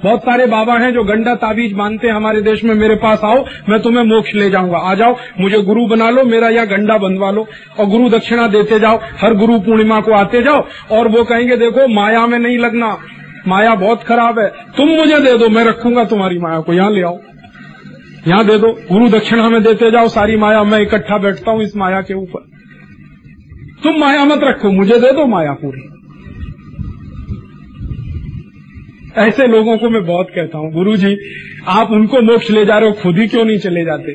बहुत सारे बाबा हैं जो गंडा ताबीज मानते हैं हमारे देश में, मेरे पास आओ, मैं तुम्हें मोक्ष ले जाऊँगा। आ जाओ, मुझे गुरु बना लो, मेरा यह गंडा बनवा लो और गुरु दक्षिणा देते जाओ, हर गुरु पूर्णिमा को आते जाओ और वो कहेंगे, देखो, माया में नहीं लगना, माया बहुत खराब है, तुम मुझे दे दो, मैं रखूँगा तुम्हारी माया को, यहाँ ले आओ। यहाँ दे दो, गुरु दक्षिणा में देते जाओ, सारी माया, मैं इकट्ठा बैठता हूँ इस माया के ऊपर। तुम माया मत रखो, मुझे दे दो माया पूरी। ऐसे लोगों को मैं बहुत कहता हूँ गुरु जी आप उनको मोक्ष ले जा रहे हो, खुद ही क्यों नहीं चले जाते?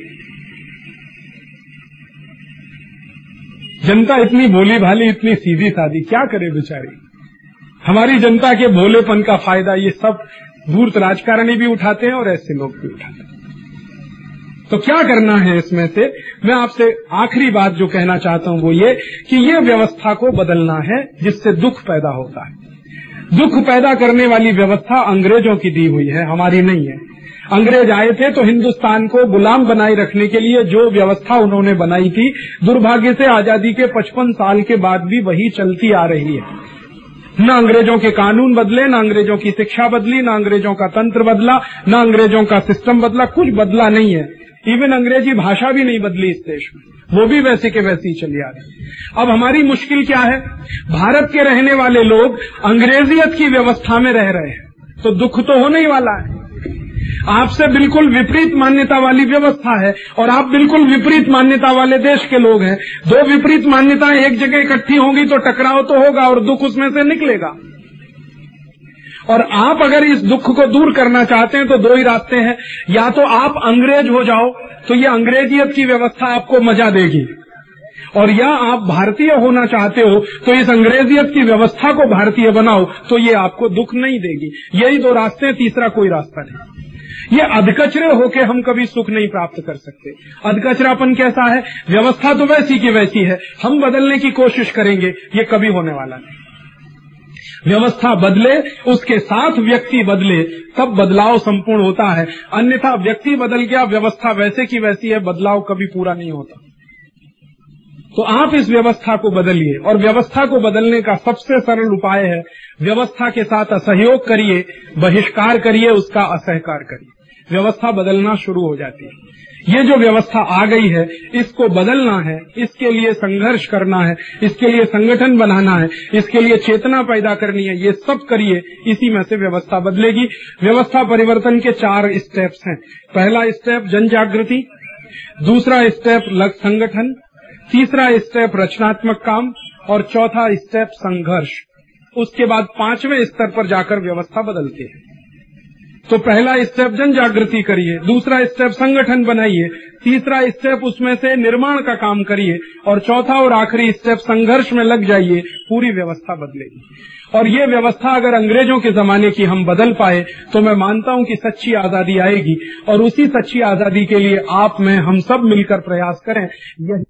जनता इतनी भोली भाली इतनी सीधी सादी क्या करे बेचारी? हमारी जनता के भोलेपन का फ़ायदा ये सब दूर राजकारणी भी उठाते हैं और ऐसे लोग भी उठाते हैं। तो क्या करना है इसमें से? मैं आपसे आखिरी बात जो कहना चाहता हूँ वो ये कि ये व्यवस्था को बदलना है, जिससे दुख पैदा होता है। दुख पैदा करने वाली व्यवस्था अंग्रेज़ों की दी हुई है, हमारी नहीं है। अंग्रेज़ आए थे तो हिंदुस्तान को गुलाम बनाए रखने के लिए जो व्यवस्था उन्होंने बनाई थी, दुर्भाग्य से आज़ादी के 55 साल के बाद भी वही चलती आ रही है। न अंग्रेज़ों के कानून बदले, न अंग्रेज़ों की शिक्षा बदली, न अंग्रेज़ों का तंत्र बदला, न अंग्रेज़ों का सिस्टम बदला, कुछ बदला नहीं है। इवन अंग्रेज़ी भाषा भी नहीं बदली इस देश में। वो भी वैसे के वैसे ही चली आ रही अब हमारी मुश्किल क्या है? भारत के रहने वाले लोग अंग्रेजियत की व्यवस्था में रह रहे हैं। तो दुख तो होने ही वाला है। आपसे बिल्कुल विपरीत मान्यता वाली व्यवस्था है और आप बिल्कुल विपरीत मान्यता वाले देश के लोग हैं। दो विपरीत मान्यताएँ एक जगह इकट्ठी होंगी तो टकराव तो होगा और दुख उसमें से निकलेगा। और आप अगर इस दुख को दूर करना चाहते हैं तो दो ही रास्ते हैं। या तो आप अंग्रेज़ हो जाओ तो ये अंग्रेजियत की व्यवस्था आपको मज़ा देगी। और या आप भारतीय होना चाहते हो तो इस अंग्रेजियत की व्यवस्था को भारतीय बनाओ तो ये आपको दुख नहीं देगी। यही दो रास्ते हैं, तीसरा कोई रास्ता नहीं। ये अधकचरे होके हम कभी सुख नहीं प्राप्त कर सकते। अधकचरापन कैसा है? व्यवस्था तो वैसी की वैसी है। हम बदलने की कोशिश करेंगे, ये कभी होने वाला नहीं। व्यवस्था बदले, उसके साथ व्यक्ति बदले, तब बदलाव संपूर्ण होता है। अन्यथा व्यक्ति बदल गया, व्यवस्था वैसे की वैसी है, बदलाव कभी पूरा नहीं होता। तो आप इस व्यवस्था को बदलिए, और व्यवस्था को बदलने का सबसे सरल उपाय है, व्यवस्था के साथ असहयोग करिए, बहिष्कार करिए, उसका असहकार करिए। व्यवस्था बदलना शुरू हो जाती है। ये जो व्यवस्था आ गई है, इसको बदलना है, इसके लिए संघर्ष करना है, इसके लिए संगठन बनाना है, इसके लिए चेतना पैदा करनी है, ये सब करिए, इसी में से व्यवस्था बदलेगी। व्यवस्था परिवर्तन के चार स्टेप्स हैं। पहला स्टेप जन जागृति दूसरा स्टेप लग संगठन, तीसरा स्टेप रचनात्मक काम और चौथा स्टेप संघर्ष। उसके बाद पाँचवें स्तर पर जाकर व्यवस्था बदलते हैं। तो पहला स्टेप जन जागृति करिए, दूसरा स्टेप संगठन बनाइए, तीसरा स्टेप उसमें से निर्माण का काम करिए, और चौथा और आखिरी स्टेप संघर्ष में लग जाइए, पूरी व्यवस्था बदलेगी और ये व्यवस्था अगर अंग्रेज़ों के जमाने की हम बदल पाए तो मैं मानता हूँ कि सच्ची आज़ादी आएगी, और उसी सच्ची आज़ादी के लिए आप, में, हम सब मिलकर प्रयास करें। यही